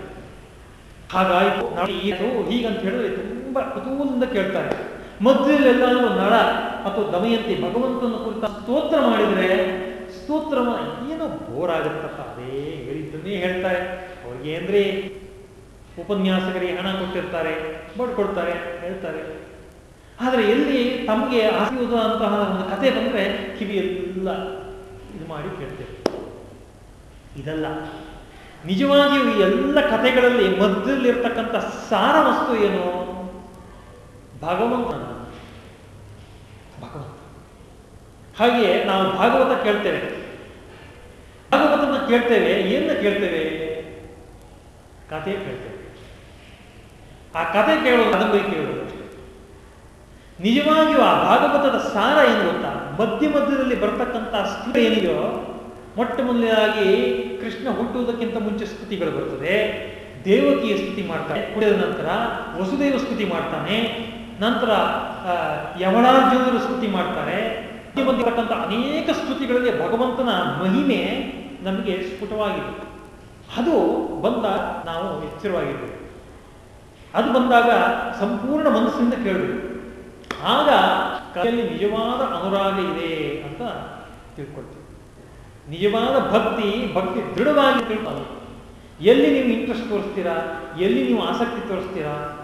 ಹಾಗಾಯ್ತು ಏನು ಹೀಗಂತ ಹೇಳಿದ್ರೆ ತುಂಬಾ ಕುತೂಹಲದಿಂದ ಕೇಳ್ತಾರೆ. ಮಧ್ಯದಲ್ಲೆಲ್ಲಾದ್ರೂ ನಳ ಅಥವಾ ದಮಯಂತಿ ಭಗವಂತನ ಕುರಿತ ಸ್ತೋತ್ರ ಮಾಡಿದ್ರೆ ಸ್ತೋತ್ರ ಏನೋ ಬೋರ್ ಆಗುತ್ತಪ್ಪ. ಅದೇ ಹೇಳಿದ್ದನ್ನೇ ಹೇಳ್ತಾರೆ. ಅವ್ರಿಗೆ ಅಂದ್ರೆ ಉಪನ್ಯಾಸಕರಿಗೆ ಹಣ ಕೊಟ್ಟಿರ್ತಾರೆ, ಬಡ್ಕೊಡ್ತಾರೆ, ಹೇಳ್ತಾರೆ. ಆದರೆ ಎಲ್ಲಿ ತಮಗೆ ಆಸಿಯುವಂತಹ ಒಂದು ಕತೆ ಬಂದ್ರೆ ಕಿವಿಯೆಲ್ಲ ಇದು ಮಾಡಿ ಕೇಳ್ತೇವೆ. ಇದಲ್ಲ, ನಿಜವಾಗಿಯೂ ಈ ಎಲ್ಲ ಕಥೆಗಳಲ್ಲಿ ಮಧ್ಯದಲ್ಲಿರ್ತಕ್ಕಂಥ ಸಾರ ವಸ್ತು ಏನು? ಭಗವಂತ ಭಗವಂತ. ಹಾಗೆಯೇ ನಾವು ಭಾಗವತ ಕೇಳ್ತೇವೆ. ಭಾಗವತನ ಕೇಳ್ತೇವೆ ಏನ ಕೇಳ್ತೇವೆ? ಕಥೆ ಕೇಳ್ತೇವೆ. ಆ ಕಥೆ ಕೇಳೋದು ಅದನ್ನು ಕೇಳೋದು. ನಿಜವಾಗಿಯೂ ಆ ಭಾಗವತದ ಸಾರ ಏನು ಗೊತ್ತಾ? ಮಧ್ಯ ಮಧ್ಯದಲ್ಲಿ ಬರ್ತಕ್ಕಂಥ ಸ್ಥಿತಿ ಏನಿದೆಯೋ, ಮೊಟ್ಟ ಮೊದಲಾಗಿ ಕೃಷ್ಣ ಹುಟ್ಟುವುದಕ್ಕಿಂತ ಮುಂಚೆ ಸ್ತುತಿಗಳು ಬರ್ತದೆ. ದೇವಕಿಯ ಸ್ತುತಿ ಮಾಡ್ತಾನೆ ಕುಡಿದ ನಂತರ ವಸುದೇವ ಸ್ತುತಿ ಮಾಡ್ತಾನೆ, ನಂತರ ಯವಳಾರ್ಜುನರು ಸ್ತುತಿ ಮಾಡ್ತಾರೆ. ಬಂದಿರತಕ್ಕಂಥ ಅನೇಕ ಸ್ತುತಿಗಳಲ್ಲಿ ಭಗವಂತನ ಮಹಿಮೆ ನಮಗೆ ಸ್ಫುಟವಾಗಿದೆ. ಅದು ಬಂದ ನಾವು ಎಚ್ಚರವಾಗಿರ್ಬೇಕು. ಅದು ಬಂದಾಗ ಸಂಪೂರ್ಣ ಮನಸ್ಸಿಂದ ಕೇಳಬೇಕು. ಆಗ ಕಲೆಯಲ್ಲಿ ನಿಜವಾದ ಅನುರಾಗ ಇದೆ ಅಂತ ತಿಳ್ಕೊಳ್ತೀವಿ. ನಿಜವಾದ ಭಕ್ತಿ ಭಕ್ತಿ ದೃಢವಾಗಿ ತಿಳ್ಕೊಳ್ಳಿ ಎಲ್ಲಿ ನೀವು ಇಂಟ್ರೆಸ್ಟ್ ತೋರಿಸ್ತೀರಾ? ಎಲ್ಲಿ ನೀವು ಆಸಕ್ತಿ ತೋರಿಸ್ತೀರಾ?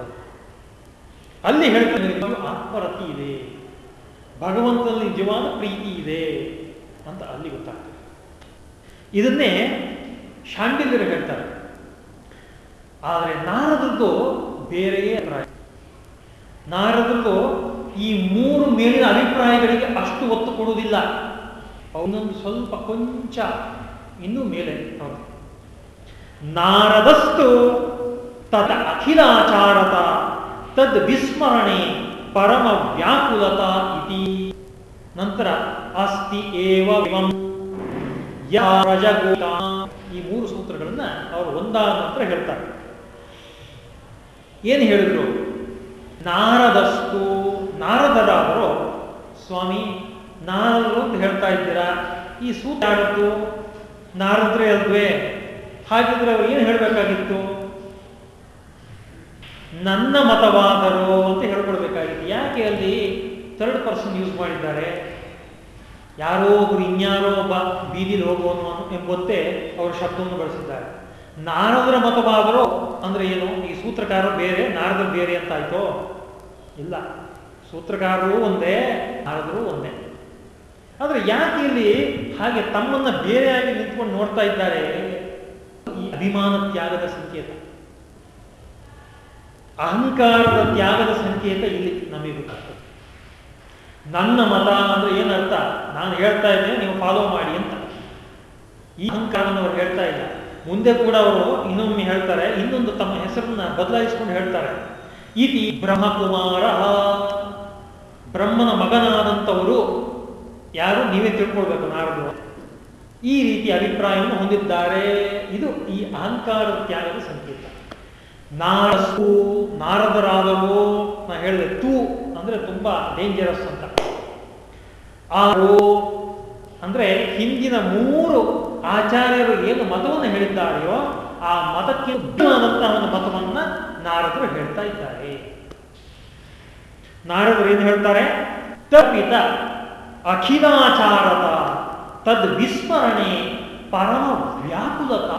ಅಲ್ಲಿ ಹೇಳ್ತಾರೆ ಆತ್ಮರತಿ ಇದೆ. ಭಗವಂತನಲ್ಲಿ ನಿಜವಾದ ಪ್ರೀತಿ ಇದೆ ಅಂತ ಅಲ್ಲಿ ಗೊತ್ತಾಗ್ತದೆ. ಇದನ್ನೇ ಶಾಂಡಿಲ್ಯರು ಹೇಳ್ತಾರೆ. ಆದರೆ ನಾರದದ್ದು ಬೇರೆಯೇ ಅಭಿಪ್ರಾಯ. ನಾರದದ್ದು ಈ ಮೂರು ಮೇಲಿನ ಅಭಿಪ್ರಾಯಗಳಿಗೆ ಅಷ್ಟು ಒತ್ತು ಕೊಡುವುದಿಲ್ಲ. ಅವನೊಂದು ಸ್ವಲ್ಪ ಕೊಂಚ ಇನ್ನೂ ಮೇಲೆ ನಾರದಸ್ತು ತದ ಅಖಿಲಾಚಾರತ, ತದ್ ವಿಸ್ಮರಣೆ ಪರಮ ವ್ಯಾಕುಲತ ಇತಿ. ನಂತರ ಅಸ್ತಿ ಏವ ಈ ಮೂರು ಸೂತ್ರಗಳನ್ನ ಅವರು ಒಂದಾದ ನಂತರ ಹೇಳ್ತಾರೆ. ಏನು ಹೇಳಿದ್ರು? ನಾರದಸ್ತು ನಾರದರಾದರು, ಸ್ವಾಮಿ, ನಾರದರು ಅಂತ ಹೇಳ್ತಾ ಇದ್ದೀರಾ? ಈ ಸೂತ್ರ ಯಾರದ್ದು? ನಾರದ್ರೆ ಅಲ್ವೇ? ಹಾಗಿದ್ರೆ ಅವ್ರು ಏನು ಹೇಳಬೇಕಾಗಿತ್ತು? ನನ್ನ ಮತವಾದರು ಅಂತ ಹೇಳ್ಕೊಡ್ಬೇಕಾಗಿತ್ತು. ಯಾಕೆ ಅಲ್ಲಿ ಥರ್ಡ್ ಪರ್ಸನ್ ಯೂಸ್ ಮಾಡಿದ್ದಾರೆ? ಯಾರೋ ಒಬ್ರು, ಇನ್ಯಾರೋ ಒಬ್ಬ ಬೀದಿಲಿ ಹೋಗುವನು ಎಂಬಂತೆ ಅವರು ಶಬ್ದವನ್ನು ಬಳಸಿದ್ದಾರೆ. ನಾರದರ ಮತವಾದರು ಅಂದ್ರೆ ಏನು? ಈ ಸೂತ್ರಕಾರ ಬೇರೆ, ನಾರದರು ಬೇರೆ ಅಂತ ಇಲ್ಲ. ಸೂತ್ರಕಾರರು ಒಂದೇ, ನಾರದರು ಒಂದೇ. ಆದರೆ ಯಾಕೆ ಇಲ್ಲಿ ಹಾಗೆ ತಮ್ಮನ್ನ ಬೇರೆಯಾಗಿ ನಿಂತ್ಕೊಂಡು ನೋಡ್ತಾ ಇದ್ದಾರೆ? ಈ ಅಭಿಮಾನ ತ್ಯಾಗದ ಸಂಕೇತ. ಅಹಂಕಾರದ ತ್ಯಾಗದ ಸಂಕೇತ ಇಲ್ಲಿ ನಮಗೆ ಗೊತ್ತಾಗ್ತದೆ ನನ್ನ ಮತ ಅಂದ್ರೆ ಏನರ್ಥ? ನಾನು ಹೇಳ್ತಾ ಇದ್ದೇನೆ, ನೀವು ಫಾಲೋ ಮಾಡಿ ಅಂತ. ಈ ಅಹಂಕಾರವನ್ನು ಅವ್ರು ಹೇಳ್ತಾ ಇಲ್ಲ. ಮುಂದೆ ಕೂಡ ಅವರು ಇನ್ನೊಮ್ಮೆ ಹೇಳ್ತಾರೆ, ಇನ್ನೊಂದು ತಮ್ಮ ಹೆಸರನ್ನ ಬದಲಾಯಿಸ್ಕೊಂಡು ಹೇಳ್ತಾರೆ. ಇತಿ ಬ್ರಹ್ಮಕುಮಾರ. ಬ್ರಹ್ಮನ ಮಗನಾದಂಥವರು ಯಾರು? ನೀವೇ ತಿಳ್ಕೊಳ್ಬೇಕು ನಾರದರು ಈ ರೀತಿ ಅಭಿಪ್ರಾಯವನ್ನು ಹೊಂದಿದ್ದಾರೆ. ಇದು ಈ ಅಹಂಕಾರ ತ್ಯಾಗದ ಸಂಕೇತ. ನಾರಸು ನಾರದರಾದರು ನಾ ಹೇಳಿದೆ ತೂ ಅಂದ್ರೆ ತುಂಬಾ ಡೇಂಜರಸ್ ಅಂತ. ಆರು ಅಂದ್ರೆ ಹಿಂದಿನ ಮೂರು ಆಚಾರ್ಯರು ಏನು ಮತವನ್ನು ಹೇಳಿದ್ದಾರೆಯೋ, ಆ ಮತಕ್ಕೆ ಒಂದು ಮತವನ್ನ ನಾರದರು ಹೇಳ್ತಾ ಇದ್ದಾರೆ. ನಾರದರು ಏನು ಹೇಳ್ತಾರೆ? ತಪಿತ ಅಖಿಲಾಚಾರದ ತದ್ ವಿಸ್ಮರಣೆ ಪರಮ ವ್ಯಾಕುಲತ.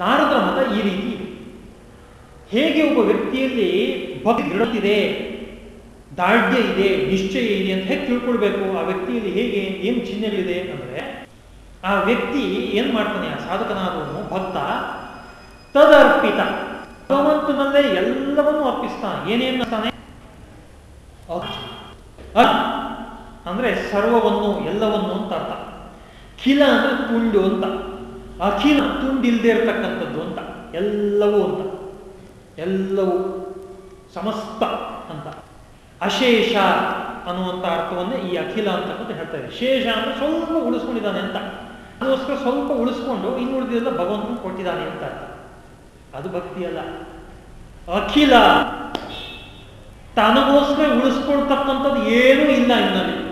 ನಾರದರ ಮತ ಈ ರೀತಿ. ಹೇಗೆ ಒಬ್ಬ ವ್ಯಕ್ತಿಯಲ್ಲಿ ಭಕ್ತಿ ದೃಢತಿದೆ ದಾಢ್ಯ ಇದೆ, ನಿಶ್ಚಯ ಇದೆ ಅಂತ ಹೇಗೆ ತಿಳ್ಕೊಳ್ಬೇಕು? ಆ ವ್ಯಕ್ತಿಯಲ್ಲಿ ಹೇಗೆ ಏನು ಚಿಹ್ನೆಗಳಿದೆ ಅಂದರೆ ಆ ವ್ಯಕ್ತಿ ಏನು ಮಾಡ್ತಾನೆ? ಆ ಸಾಧಕನಾದವನು ಭಕ್ತ, ತದರ್ಪಿತ. ಭಗವಂತನಲ್ಲೇ ಎಲ್ಲವನ್ನೂ ಅರ್ಪಿಸ್ತಾನೆ? ಏನೇನು ಅದ್ ಅಂದ್ರೆ ಸರ್ವವನ್ನು, ಎಲ್ಲವನ್ನು ಅಂತ ಅರ್ಥ. ಖಿಲ ಅಂದ್ರೆ ತುಂಡು ಅಂತ. ಅಖಿಲ ತುಂಡಿಲ್ದೇ ಇರತಕ್ಕಂಥದ್ದು ಅಂತ. ಎಲ್ಲವೂ ಅಂತ. ಎಲ್ಲವೂ. ಸಮಸ್ತ ಅಂತ. ಅಶೇಷ ಅನ್ನುವಂಥ ಅರ್ಥವನ್ನೇ ಈ ಅಖಿಲ ಅಂತಕ್ಕಂಥ ಹೇಳ್ತಾರೆ ಶೇಷ ಅಂದ್ರೆ ಸ್ವಲ್ಪ ಉಳಿಸ್ಕೊಂಡಿದ್ದಾನೆ ಅಂತ. ಅದಕ್ಕೋಸ್ಕರ ಸ್ವಲ್ಪ ಉಳಿಸ್ಕೊಂಡು ಇನ್ನುಳಿದೆಲ್ಲ ಭಗವಂತನ ಕೊಟ್ಟಿದ್ದಾನೆ ಅಂತ ಅರ್ಥ. ಅದು ಭಕ್ತಿ ಅಲ್ಲ ಅಖಿಲ. ತನಗೋಸ್ಕರ ಉಳಿಸ್ಕೊಳ್ತಕ್ಕಂಥದ್ದು ಏನೂ ಇಲ್ಲ ಇನ್ನಲ್ಲಿ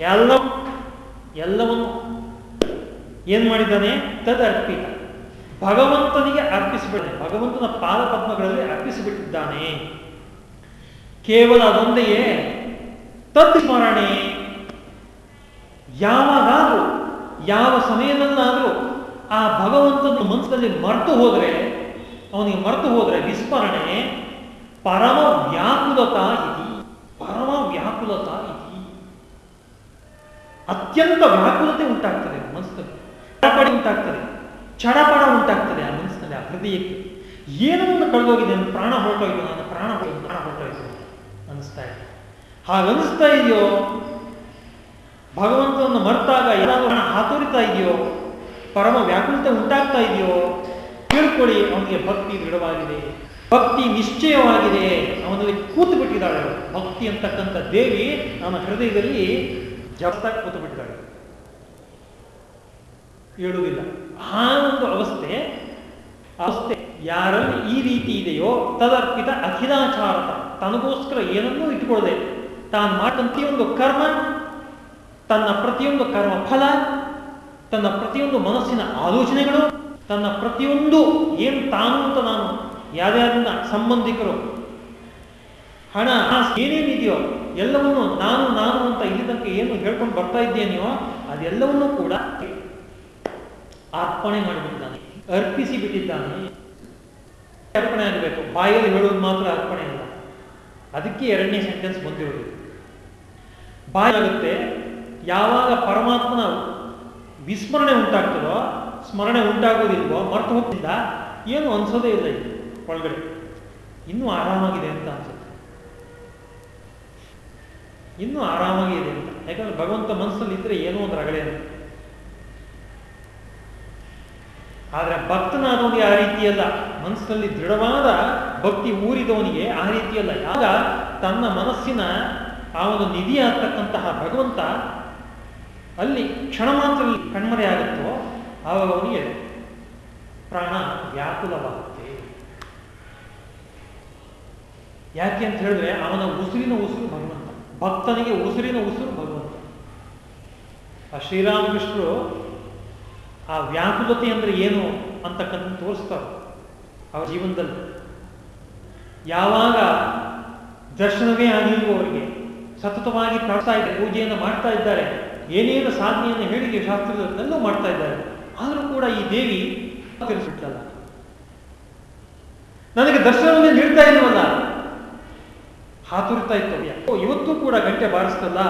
ಎಲ್ಲ ಎಲ್ಲವನ್ನು ಏನ್ ಮಾಡಿದ್ದಾನೆ? ತದರ್ಪಿತ ಭಗವಂತನಿಗೆ ಅರ್ಪಿಸಿಬಿಟ್ಟೆ ಭಗವಂತನ ಪಾದಪದ್ಮಗಳಲ್ಲಿ ಅರ್ಪಿಸಿಬಿಟ್ಟಿದ್ದಾನೆ. ಕೇವಲ ಅದೊಂದೆಯೇ. ತದ್ ಸ್ಮರಣೆ. ಯಾವಾಗಾದ್ರೂ, ಯಾವ ಸಮಯದಲ್ಲಾದ್ರೂ ಆ ಭಗವಂತನ ಮನಸ್ಸಿನಲ್ಲಿ ಮರೆತು ಹೋದ್ರೆ, ಅವನಿಗೆ ಮರೆತು ಹೋದ್ರೆ ವಿಸ್ಮರಣೆ ಪರಮ ವ್ಯಾಕುಲತಾ ಇತಿ ಪರಮ ವ್ಯಾಕುಲತಾ ಇತಿ. ಅತ್ಯಂತ ವ್ಯಾಕುಲತೆ ಉಂಟಾಗ್ತದೆ ಮನಸ್ಸಿನಲ್ಲಿ ಚಡಪಡಿ ಉಂಟಾಗ್ತದೆ. ಚಡಪಡ ಉಂಟಾಗ್ತದೆ ಆ ಮನಸ್ಸಿನಲ್ಲಿ, ಆ ಹೃದಯಕ್ಕೆ. ಏನನ್ನು ಕಳೆದೋಗಿದೆ? ನನ್ನ ಪ್ರಾಣ ಹೊರಟೋಯ್ತು, ನನ್ನ ಪ್ರಾಣ ಪ್ರಾಣ ಹೊರಟೋಯ್ತು ಅನಿಸ್ತಾ ಇದೆ. ಹಾಗನ್ನಿಸ್ತಾ ಇದೆಯೋ? ಭಗವಂತನನ್ನು ಮರೆತಾಗ ಏನಾದರೂ ಹಾತೋರಿತಾ ಇದೆಯೋ? ಪರಮ ವ್ಯಾಕುಲತೆ ಉಂಟಾಗ್ತಾ ಇದೆಯೋ, ಕೇಳ್ಕೊಳ್ಳಿ, ಅವನಿಗೆ ಭಕ್ತಿ ದೃಢವಾಗಿದೆ. ಭಕ್ತಿ ನಿಶ್ಚಯವಾಗಿದೆ. ಅವನಲ್ಲಿ ಕೂತು ಬಿಟ್ಟಿದ್ದಾಳೆ. ಭಕ್ತಿ ಅಂತಕ್ಕಂಥ ದೇವಿ ಅವನ ಹೃದಯದಲ್ಲಿ ಜಪ್ತಾಗಿ ಕೂತು ಬಿಟ್ಟಿದ್ದಾಳೆ ಹೇಳುವುದಿಲ್ಲ. ಆ ಒಂದು ಅವಸ್ಥೆ ಅವಸ್ಥೆ ಯಾರಲ್ಲಿ ಈ ರೀತಿ ಇದೆಯೋ, ತದರ್ಪಿತ ಅಖಿಲಾಚಾರತ. ತನಗೋಸ್ಕರ ಏನನ್ನೂ ಇಟ್ಕೊಳ್ಳದೆ ತಾನು ಮಾಡಿದಂಥ ಒಂದು ಕರ್ಮ, ತನ್ನ ಪ್ರತಿಯೊಂದು ಕರ್ಮ ಫಲ ತನ್ನ ಪ್ರತಿಯೊಂದು ಮನಸ್ಸಿನ ಆಲೋಚನೆಗಳು, ತನ್ನ ಪ್ರತಿಯೊಂದು ಏನು ತಾನು ಅಂತ ನಾನು ಯಾರ್ಯಾರನ್ನ ಸಂಬಂಧಿಕರು, ಹಣ ಏನೇನಿದೆಯೋ ಎಲ್ಲವನ್ನು ನಾನು ನಾನು ಅಂತ ಇಲ್ಲಿ ತನಕ ಏನು ಹೇಳ್ಕೊಂಡು ಬರ್ತಾ ಇದ್ದೇನೆಯೋ ಅದೆಲ್ಲವನ್ನೂ ಕೂಡ ಅರ್ಪಣೆ ಮಾಡಿಬಿಟ್ಟಿದ್ದಾನೆ, ಅರ್ಪಿಸಿ ಬಿಟ್ಟಿದ್ದಾನೆ. ಅರ್ಪಣೆ ಆಗಬೇಕು, ಬಾಯಲ್ಲಿ ಹೇಳೋದು ಮಾತ್ರ ಅರ್ಪಣೆ ಅಲ್ಲ. ಅದಕ್ಕೆ ಎರಡನೇ ಸೆಂಟೆನ್ಸ್ ಬಂದಿರೋದು. ಬಾಯಾಗುತ್ತೆ, ಯಾವಾಗ ಪರಮಾತ್ಮನ ವಿಸ್ಮರಣೆ ಉಂಟಾಗ್ತದೋ, ಸ್ಮರಣೆ ಉಂಟಾಗೋದಿಲ್ವೋ, ಮರ್ತು ಹೋಗ್ತಿದ್ದ, ಏನು ಅನ್ಸೋದೇ ಇಲ್ಲ ಇದು ಒಳಗಡೆ. ಇನ್ನೂ ಆರಾಮಾಗಿದೆ ಅಂತ ಅನ್ಸುತ್ತೆ. ಇನ್ನೂ ಆರಾಮಾಗಿದೆ ಅಂತ. ಯಾಕಂದ್ರೆ ಭಗವಂತ ಮನಸ್ಸಲ್ಲಿ ಇದ್ರೆ ಏನೋ ಒಂದು ರಗಳೆ ಅಂತ ಆದ್ರೆ ಭಕ್ತನಾದವನಿಗೆ ಆ ರೀತಿಯಲ್ಲ ಮನಸ್ಸಲ್ಲಿ ದೃಢವಾದ ಭಕ್ತಿ ಊರಿದವನಿಗೆ ಆ ರೀತಿಯಲ್ಲ ಯಾವಾಗ ತನ್ನ ಮನಸ್ಸಿನ ಆ ಒಂದು ನಿಧಿ ಆಗ್ತಕ್ಕಂತಹ ಭಗವಂತ ಅಲ್ಲಿ ಕ್ಷಣ ಮಾತ್ರದಲ್ಲಿ ಕಣ್ಮರೆಯಾಗುತ್ತೋ ಆವಾಗ ಅವನಿಗೆ ಪ್ರಾಣ ವ್ಯಾಕುಲವಾಗುತ್ತೆ. ಯಾಕೆ ಅಂತ ಹೇಳಿದ್ರೆ, ಅವನ ಉಸಿರಿನ ಉಸಿರು ಭಗವಂತ, ಭಕ್ತನಿಗೆ ಉಸಿರಿನ ಉಸಿರು ಭಗವಂತ. ಆ ಶ್ರೀರಾಮಕೃಷ್ಣರು ಆ ವ್ಯಾಕುಲತೆ ಅಂದ್ರೆ ಏನು ಅಂತಕ್ಕಂಥ ತೋರಿಸ್ತಾರೆ ಅವರ ಜೀವನದಲ್ಲಿ. ಯಾವಾಗ ದರ್ಶನವೇ ಆಗಿರುವವರಿಗೆ ಸತತವಾಗಿ ಪ್ರಾರ್ಥಾ ಇದೆ, ಪೂಜೆಯನ್ನು ಮಾಡ್ತಾ ಇದ್ದಾರೆ ಏನೇನು ಸಾಧನೆಯನ್ನು ಹೇಳಿ ಶಾಸ್ತ್ರದಲ್ಲೆಲ್ಲೂ ಮಾಡ್ತಾ ಇದ್ದಾರೆ. ಆದರೂ ಕೂಡ ಈ ದೇವಿ ತಿಳಿಸ್ಬಿಟ್ಟಲ್ಲ ನನಗೆ ದರ್ಶನವನ್ನು ನೀಡ್ತಾ ಇಲ್ವಲ್ಲ? ಹಾತುರ್ತಾ ಇತ್ತು. ಇವತ್ತು ಕೂಡ ಗಂಟೆ ಬಾರಿಸ್ತಲ್ಲ?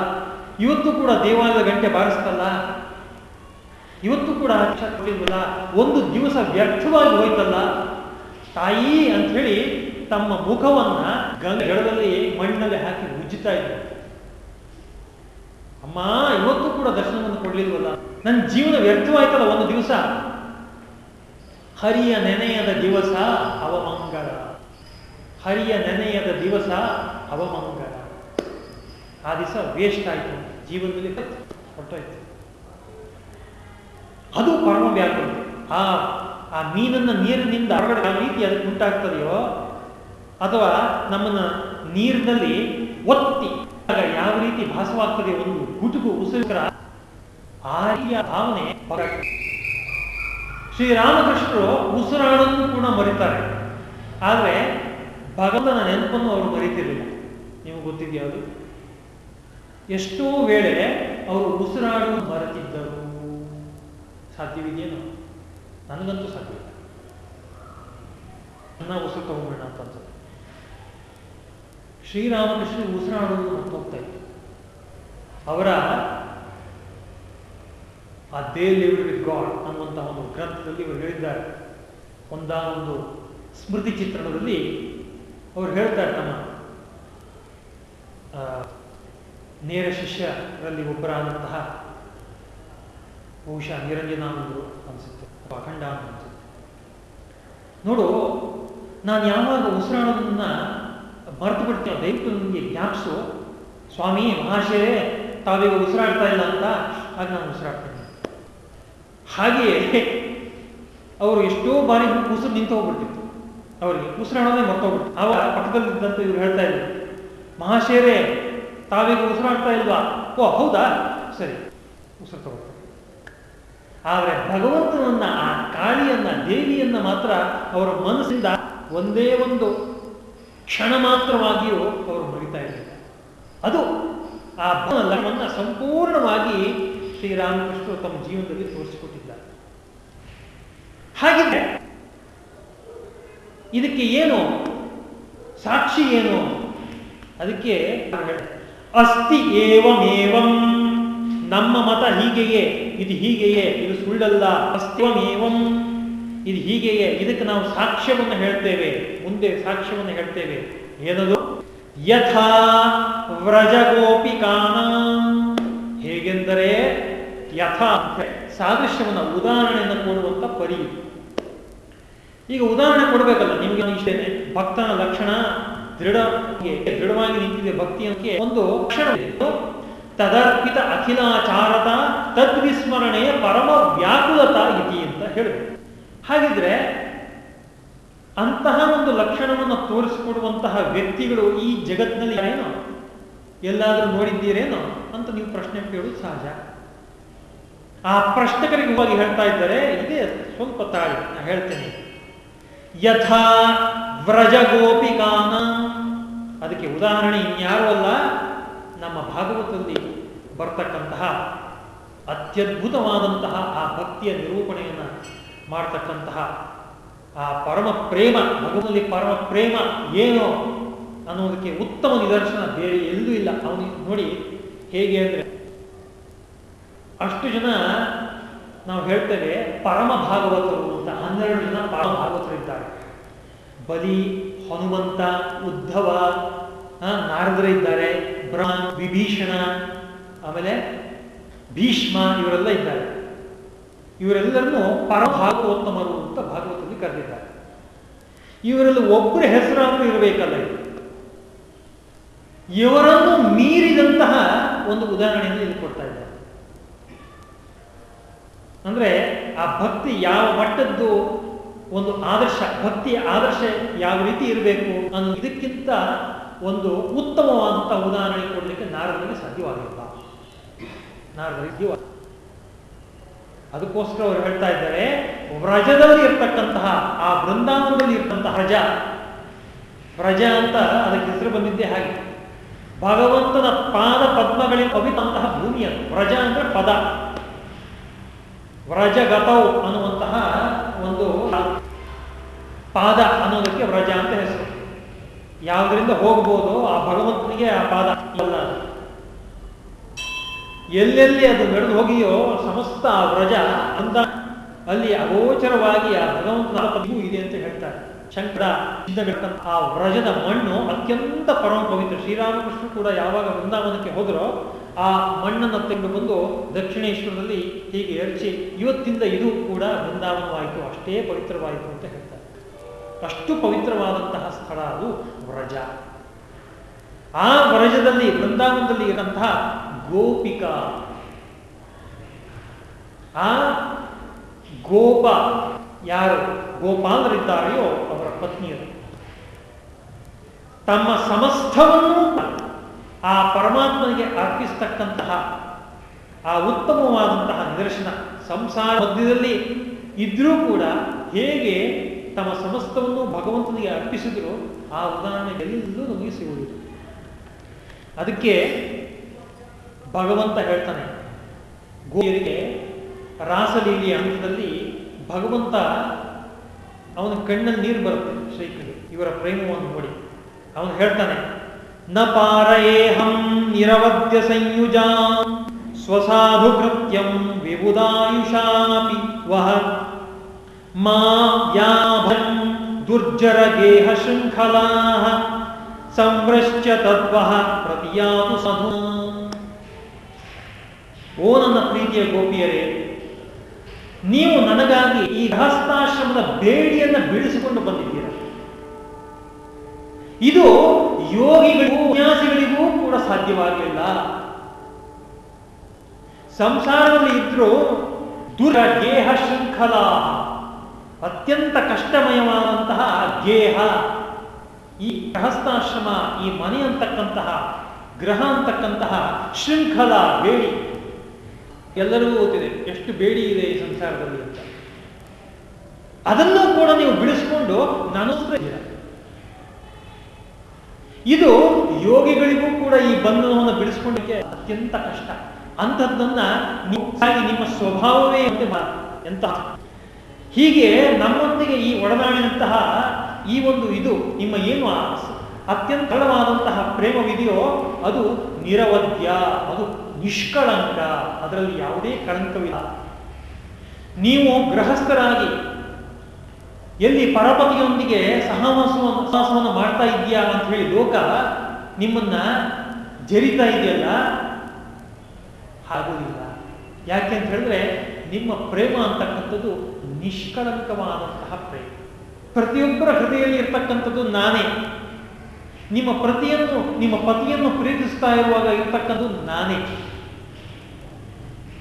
ಇವತ್ತು ಕೂಡ ದೇವಾಲಯದ ಗಂಟೆ ಬಾರಿಸ್ತಲ್ಲ? ಇವತ್ತು ಕೂಡ ಕೊಟ್ಟಿಲ್ವಲ್ಲ ಒಂದು ದಿವಸ ವ್ಯರ್ಥವಾಗಿ ಹೋಯ್ತಲ್ಲ? ತಾಯಿ ಅಂತ ಹೇಳಿ ತಮ್ಮ ಮುಖವನ್ನ ಗಂಗ ಜಡದಲ್ಲಿ ಮಣ್ಣಲ್ಲಿ ಹಾಕಿ ಉಜ್ಜುತ್ತಾ ಇದ್ರು ಅಮ್ಮ, ಇವತ್ತು ಕೂಡ ದರ್ಶನವನ್ನು ಕೊಡ್ಲಿಲ್ವಲ್ಲ? ನನ್ನ ಜೀವನ ವ್ಯರ್ಥವಾಯ್ತಲ್ಲ ಒಂದು ದಿವಸ? ಹರಿಯ ನೆನೆಯದ ದಿವಸ ಅವಮಂಗಳ ಹರಿಯ ನೆನೆಯದ ದಿವಸ ಅವಮಂಗಳ ಆ ದಿವಸ ವೇಸ್ಟ್ ಆಯ್ತು. ಜೀವನದಲ್ಲಿ ಹೊರಟೋಯ್ತು. ಅದು ಪರಮ ವ್ಯಾಕು ಆ ಆ ಮೀನನ್ನ ನೀರಿನಿಂದ ಹೊರಗಡೆ ಯಾವ ರೀತಿ ಅದಕ್ಕೆ ಉಂಟಾಗ್ತದೆಯೋ ಅಥವಾ ನಮ್ಮನ್ನ ನೀರಿನಲ್ಲಿ ಒತ್ತಿ ಯಾವ ರೀತಿ ಭಾಸವಾಗ್ತದೆ ಒಂದು ಗುಟುಕು ಉಸಿರ ಆ ರೀತಿಯ ಭಾವನೆ. ಶ್ರೀರಾಮಕೃಷ್ಣರು ಉಸಿರಾಡನ್ನು ಕೂಡ ಮರಿತಾರೆ. ಆದರೆ ಭಗವಂತನ ನೆನಪನ್ನು ಅವರು ಮರಿತಿರಲಿಲ್ಲ. ನಿಮಗೆ ಗೊತ್ತಿದೆಯಾ ಅದು? ಎಷ್ಟೋ ವೇಳೆ ಅವರು ಉಸಿರಾಡು ಮರೆತಿದ್ದರು. ಸಾಧ್ಯವಿದೆಯೇನೋ? ನನಗಂತೂ ಸಾಧ್ಯವಿಲ್ಲ. ನನ್ನ ಉಸಿರು ತಗೊಂಡ್ಬಿಡೋಣ ಅಂತ ಶ್ರೀರಾಮಕೃಷ್ಣ ಉಸಿರಾಡುವುದು ಅಂತ ಹೋಗ್ತಾ ಇತ್ತು. ಅವರ ಆ ದೇ ಲಿವ್ಡ್ ವಿತ್ ಗಾಡ್ ಅನ್ನುವಂತಹ ಒಂದು ಗ್ರಂಥದಲ್ಲಿ ಇವರು ಹೇಳಿದ್ದಾರೆ. ಒಂದಾನೊಂದು ಸ್ಮೃತಿ ಚಿತ್ರಣದಲ್ಲಿ ಅವರು ಹೇಳ್ತಾರೆ ತಮ್ಮ ನೇರ ಶಿಷ್ಯರಲ್ಲಿ ಒಬ್ಬರಾದಂತಹ ಬಹುಶಃ ನಿರಂಜನಾನಂದರು ಅನಿಸುತ್ತೆ ಅಖಂಡ ಅನ್ಸುತ್ತೆ ನೋಡು, ನಾನು ಯಾವಾಗ ಉಸಿರಾಡೋದನ್ನ ಮರೆತು ಬಿಡ್ತೇನೆ ದಯವಿಟ್ಟು ನನಗೆ ಜ್ಞಾಪಿಸು ಸ್ವಾಮಿ ಮಹಾಶಯರೇ ತಾವೀಗ ಉಸಿರಾಡ್ತಾ ಇಲ್ಲ ಅಂತ ಆಗ ನಾನು ಉಸಿರಾಡ್ತೇನೆ. ಹಾಗೆಯೇ ಅವರು ಎಷ್ಟೋ ಬಾರಿ ಉಸಿರು ನಿಂತು ಹೋಗ್ಬಿಟ್ಟಿತ್ತು ಅವರಿಗೆ ಉಸಿರಾಡೋದೇ ಮರ್ತೋಗ್ಬಿಟ್ಟು ಆವಾಗ ಪಕ್ಕದಲ್ಲಿದ್ದಂತ ಇವ್ರು ಹೇಳ್ತಾ ಇದ್ರು ಮಹಾಶಯರೇ ತಾವೀಗ ಉಸಿರಾಡ್ತಾ ಇಲ್ವಾ? ಓ, ಹೌದಾ? ಸರಿ, ಉಸಿರು ತಗೋತಾರೆ ಆದರೆ ಭಗವಂತನನ್ನ, ಆ ಕಾಳಿಯನ್ನ, ದೇವಿಯನ್ನ ಮಾತ್ರ ಅವರ ಮನಸ್ಸಿಂದ ಒಂದೇ ಒಂದು ಕ್ಷಣ ಮಾತ್ರವಾಗಿಯೂ ಅವರು ಮರಿತಾ ಇರಲಿಲ್ಲ ಅದು ಆ ಲಕ್ಷ್ಮಣ ಸಂಪೂರ್ಣವಾಗಿ ಶ್ರೀರಾಮಕೃಷ್ಣರು ತಮ್ಮ ಜೀವನದಲ್ಲಿ ತೋರಿಸಿಕೊಟ್ಟಿದ್ದಾರೆ. ಹಾಗಿದ್ರೆ ಇದಕ್ಕೆ ಏನು ಸಾಕ್ಷಿ ಏನು? ಅದಕ್ಕೆ ಅಸ್ತಿ ಏವಮೇವಂ. ನಮ್ಮ ಮತ ಹೀಗೆಯೇ, ಇದು ಹೀಗೆಯೇ, ಇದು ಸುಳ್ಳಲ್ಲ. ಅಸ್ತಿವಮೇವಂ ಇದು ಹೀಗೆಯೇ ಇದಕ್ಕೆ ನಾವು ಸಾಕ್ಷ್ಯವನ್ನು ಹೇಳ್ತೇವೆ. ಮುಂದೆ ಸಾಕ್ಷ್ಯವನ್ನು ಹೇಳ್ತೇವೆ. ಏನದು? ಯಥಾ ವ್ರಜಗೋಪಿಕಾನ. ಹೇಗೆಂದರೆ ಯಥಾ ಸಾದೃಶ್ಯವನ್ನು, ಉದಾಹರಣೆಯನ್ನು ಕೊಡುವಂತ ಪರಿ. ಈಗ ಉದಾಹರಣೆ ಕೊಡಬೇಕಲ್ಲ, ನಿಮಗೆ ಇಷ್ಟೇನೆ. ಭಕ್ತನ ಲಕ್ಷಣ ದೃಢ ದೃಢವಾಗಿ ನಿಂತಿದೆ ಭಕ್ತಿಯಕ್ಕೆ ಒಂದು ಲಕ್ಷಣ. ತದರ್ಪಿತ ಅಖಿಲಾಚಾರತ ತದ್ವಿಸ್ಮರಣೆಯ ಪರಮ ವ್ಯಾಕುಲತ ಇತಿ ಅಂತ ಹೇಳಬೇಕು. ಹಾಗಿದ್ರೆ ಅಂತಹ ಒಂದು ಲಕ್ಷಣವನ್ನು ತೋರಿಸಿಕೊಡುವಂತಹ ವ್ಯಕ್ತಿಗಳು ಈ ಜಗತ್ನಲ್ಲಿ ಏನೋ ಎಲ್ಲಾದರೂ ನೋಡಿದ್ದೀರೇನೋ ಅಂತ ನೀವು ಪ್ರಶ್ನೆ ಕೇಳುವುದು ಸಹಜ. ಆ ಪ್ರಶ್ನಕರಿಗೆ ಹೋಗಿ ಹೇಳ್ತಾ ಇದ್ದಾರೆ, ಇದೇ ಸ್ವಲ್ಪ ತಾಳಿ, ನಾ ಹೇಳ್ತೇನೆ. ಯಥಾ ವ್ರಜ ಗೋಪಿಕಾನ ಅದಕ್ಕೆ ಉದಾಹರಣೆ ಇನ್ಯಾರು ಅಲ್ಲ, ನಮ್ಮ ಭಾಗವತದಲ್ಲಿ ಬರ್ತಕ್ಕಂತಹ ಅತ್ಯದ್ಭುತವಾದಂತಹ ಆ ಭಕ್ತಿಯ ನಿರೂಪಣೆಯನ್ನು ಮಾಡ್ತಕ್ಕಂತಹ ಆ ಪರಮ ಪ್ರೇಮ ಭಗವನಲ್ಲಿ ಪರಮ ಪ್ರೇಮ ಏನು ಅನ್ನೋದಕ್ಕೆ ಉತ್ತಮ ನಿದರ್ಶನ ಬೇರೆ ಎಲ್ಲೂ ಇಲ್ಲ. ಅವನಿಗೆ ನೋಡಿ ಹೇಗೆ ಅಂದರೆ, ಅಷ್ಟು ಜನ ನಾವು ಹೇಳ್ತೇವೆ ಪರಮ ಭಾಗವತರು ಅಂತ. ಹನ್ನೆರಡು ಜನ ಪರಮ ಭಾಗವತರಿದ್ದಾರೆ ಬಲಿ, ಹನುಮಂತ, ಉದ್ಧವ ನಾರದರಿದ್ದಾರೆ ಬ್ರಹ್ಮ, ವಿಭೀಷಣ, ಆಮೇಲೆ ಭೀಷ್ಮ ಇವರೆಲ್ಲ ಇದ್ದಾರೆ. ಇವರೆಲ್ಲರನ್ನು ಪರ ಭಾಗವೋತ್ತಮರು ಅಂತ ಭಾಗವತದಲ್ಲಿ ಕರೆದಿದ್ದಾರೆ. ಇವರಲ್ಲಿ ಒಬ್ಬರ ಹೆಸರಾದರೂ ಇರಬೇಕಲ್ಲ ಇದು? ಇವರನ್ನು ಮೀರಿದಂತಹ ಒಂದು ಉದಾಹರಣೆಯನ್ನು ಇಲ್ಲಿ ಕೊಡ್ತಾ ಇದ್ದಾರೆ. ಅಂದ್ರೆ ಆ ಭಕ್ತಿ ಯಾವ ಮಟ್ಟದ್ದು, ಒಂದು ಆದರ್ಶ, ಭಕ್ತಿಯ ಆದರ್ಶ ಯಾವ ರೀತಿ ಇರಬೇಕು ಅನ್ನೋ ಇದಕ್ಕಿಂತ ಒಂದು ಉತ್ತಮವಾದಂತಹ ಉದಾಹರಣೆ ಕೊಡಲಿಕ್ಕೆ ನಾರದರಿಗೆ ಸಾಧ್ಯವಾಗಿಲ್ಲ ನಾರದರಿಗೆ ಅದಕ್ಕೋಸ್ಕರ ಅವರು ಹೇಳ್ತಾ ಇದ್ದಾರೆ ವ್ರಜದಲ್ಲಿ ಇರ್ತಕ್ಕಂತಹ, ಆ ಬೃಂದಾವನದಲ್ಲಿ ಇರ್ತಂತಹ ರಜ. ವ್ರಜ ಅಂತ ಅದಕ್ಕೆ ಹೆಸರು ಬಂದಿದ್ದೇ ಹಾಗೆ. ಭಗವಂತನ ಪಾದ ಪದ್ಮಗಳಿಗೆ ಕವಿತಂತಹ ಭೂಮಿ ಅದು. ವ್ರಜ ಅಂದ್ರೆ ಪದ. ವ್ರಜಗತೌ ಅನ್ನುವಂತಹ ಒಂದು ಪಾದ ಅನ್ನೋದಕ್ಕೆ ವ್ರಜ ಅಂತ ಹೆಸರು. ಯಾವುದರಿಂದ ಹೋಗ್ಬೋದು ಆ ಭಗವಂತನಿಗೆ ಆ ಪಾದ. ಎಲ್ಲೆಲ್ಲಿ ಅದು ನಡೆದು ಹೋಗಿಯೋ ಸಮಸ್ತ ವ್ರಜ ಅಂತ ಅಲ್ಲಿ ಅಗೋಚರವಾಗಿ ಆ ಭಗವಂತನ ಇದೆ ಅಂತ ಹೇಳ್ತಾರೆ. ಶಂಕರ ಆ ವ್ರಜದ ಮಣ್ಣು ಅತ್ಯಂತ ಪರಮ ಪವಿತ್ರ ಶ್ರೀರಾಮಕೃಷ್ಣ ಕೂಡ ಯಾವಾಗ ವೃಂದಾವನಕ್ಕೆ ಹೋದರೋ ಆ ಮಣ್ಣನ್ನು ತೆಗೆದು ಬಂದು ದಕ್ಷಿಣೇಶ್ವರದಲ್ಲಿ ಹೀಗೆ ಎರಚಿ ಇವತ್ತಿಂದ ಇದು ಕೂಡ ವೃಂದಾವನವಾಯಿತು, ಅಷ್ಟೇ ಪವಿತ್ರವಾಯಿತು ಅಂತ ಹೇಳ್ತಾರೆ. ಅಷ್ಟು ಪವಿತ್ರವಾದಂತಹ ಸ್ಥಳ ಅದು ವ್ರಜ. ಆ ವ್ರಜದಲ್ಲಿ, ವೃಂದಾವನದಲ್ಲಿ ಇರುವಂತಹ ಗೋಪಿಕಾ. ಆ ಗೋಪ ಯಾರು? ಗೋಪಾಲರಿದ್ದಾರೆಯೋ ಅವರ ಪತ್ನಿಯರು. ತಮ್ಮ ಸಮಸ್ತವನ್ನು ಆ ಪರಮಾತ್ಮನಿಗೆ ಅರ್ಪಿಸ್ತಕ್ಕಂತಹ ಆ ಉತ್ತಮವಾದಂತಹ ನಿದರ್ಶನ ಸಂಸಾರ ಮಧ್ಯದಲ್ಲಿ ಇದ್ರೂ ಕೂಡ ಹೇಗೆ ತಮ್ಮ ಸಮಸ್ತವನ್ನು ಭಗವಂತನಿಗೆ ಅರ್ಪಿಸಿದ್ರು ಆ ಉದಾಹರಣೆ ಎಲ್ಲೂ ನಮಗೆ ಸಿಗುವುದಿಲ್ಲ. ಅದಕ್ಕೆ ಭಗವಂತ ಹೇಳ್ತಾನೆ ಗೋಯರಿಗೆ ರಾಸಲೀಲೆಯ ಹಂತದಲ್ಲಿ ಭಗವಂತ ಅವನ ಕಣ್ಣಲ್ಲಿ ನೀರು ಬರುತ್ತೆ ಶ್ರೀಕೃಷ್ಣ ಇವರ ಪ್ರೇಮವನ್ನು ನೋಡಿ. ಅವನು ಹೇಳ್ತಾನೆ, ನ ಪಾರಯೇಹಂ ನಿರವದ್ಯ ಸಂಯುಜಾಂ ಸ್ವಸಾಧು ಕೃತ್ಯಂ ವಿಬುಧಾಯುಷಾಪಿ ವಹ ಮಾ ಯಾಭಂ ದುರ್ಜರ ಗೇಹ ಶೃಂಖಲಾ ಸಂವೃಶ್ಚ ತದ್ವಹ ಪ್ರತಿಯಾತು ಸಧು. ಓ ನನ್ನ ಪ್ರೀತಿಯ ಗೋಪಿಯರೇ, ನೀವು ನನಗಾಗಿ ಈ ಗೃಹಸ್ಥಾಶ್ರಮದ ಬೇಡಿಯನ್ನ ಬೀಳಿಸಿಕೊಂಡು ಬಂದಿದ್ದೀರ? ಇದು ಯೋಗಿಗಳಿಗೂ ವಿನ್ಯಾಸಿಗಳಿಗೂ ಕೂಡ ಸಾಧ್ಯವಾಗಲಿಲ್ಲ. ಸಂಸಾರದಲ್ಲಿ ಇದ್ರೂ ದುರ ದೇಹ ಶೃಂಖಲ, ಅತ್ಯಂತ ಕಷ್ಟಮಯವಾದಂತಹ ಗೇಹ. ಈ ಗೃಹಸ್ಥಾಶ್ರಮ, ಈ ಮನೆ ಅಂತಕ್ಕಂತಹ ಗ್ರಹ ಅಂತಕ್ಕಂತಹ ಶೃಂಖಲ, ಬೇಡಿ. ಎಲ್ಲರಿಗೂ ಗೊತ್ತಿದೆ, ಎಷ್ಟು ಬೇಡಿ ಇದೆ ಈ ಸಂಸಾರದಲ್ಲಿ ಅಂತ. ಅದನ್ನು ಕೂಡ ನೀವು ಬಿಡಿಸ್ಕೊಂಡು ನಾನು ಇದು ಯೋಗಿಗಳಿಗೂ ಕೂಡ ಈ ಬಂಧನವನ್ನು ಬಿಡಿಸ್ಕೊಂಡಕ್ಕೆ ಅತ್ಯಂತ ಕಷ್ಟ. ಅಂಥದ್ದನ್ನ ನಿಮ್ಮ ಸ್ವಭಾವವೇ ಅಂತ ಎಂತ ಹೀಗೆ ನಮ್ಮೊಂದಿಗೆ ಈ ಒಡನಾಡಿದಂತಹ ಈ ಒಂದು ಇದು ನಿಮ್ಮ ಏನು ಆ ಸ- ಅತ್ಯಂತ ಸರಳವಾದಂತಹ ಪ್ರೇಮವಿದೆಯೋ ಅದು ನಿರವಧ್ಯ ಅದು ನಿಷ್ಕಳಂಕ, ಅದರಲ್ಲಿ ಯಾವುದೇ ಕಳಂಕವಿಲ್ಲ. ನೀವು ಗೃಹಸ್ಥರಾಗಿ ಎಲ್ಲಿ ಪರಪತಿಯೊಂದಿಗೆ ಸಹವಾಸವನ್ನು ಸಹವಾಸವನ್ನು ಮಾಡ್ತಾ ಇದೆಯಾ ಅಂತ ಹೇಳಿ ಲೋಕ ನಿಮ್ಮನ್ನ ಜರಿತಾ ಇದೆಯಲ್ಲ? ಆಗುವುದಿಲ್ಲ ಯಾಕೆ ಅಂತ ಹೇಳಿದ್ರೆ ನಿಮ್ಮ ಪ್ರೇಮ ಅಂತಕ್ಕಂಥದ್ದು ನಿಷ್ಕಳಂಕವಾದಂತಹ ಪ್ರೇಮ. ಪ್ರತಿಯೊಬ್ಬರ ಹೃದಯದಲ್ಲಿ ಇರ್ತಕ್ಕಂಥದ್ದು ನಾನೇ. ನಿಮ್ಮ ಪ್ರತಿಯನ್ನು, ನಿಮ್ಮ ಪತಿಯನ್ನು ಪ್ರೀತಿಸ್ತಾ ಇರುವಾಗ ಇರ್ತಕ್ಕಂಥದ್ದು ನಾನೇ.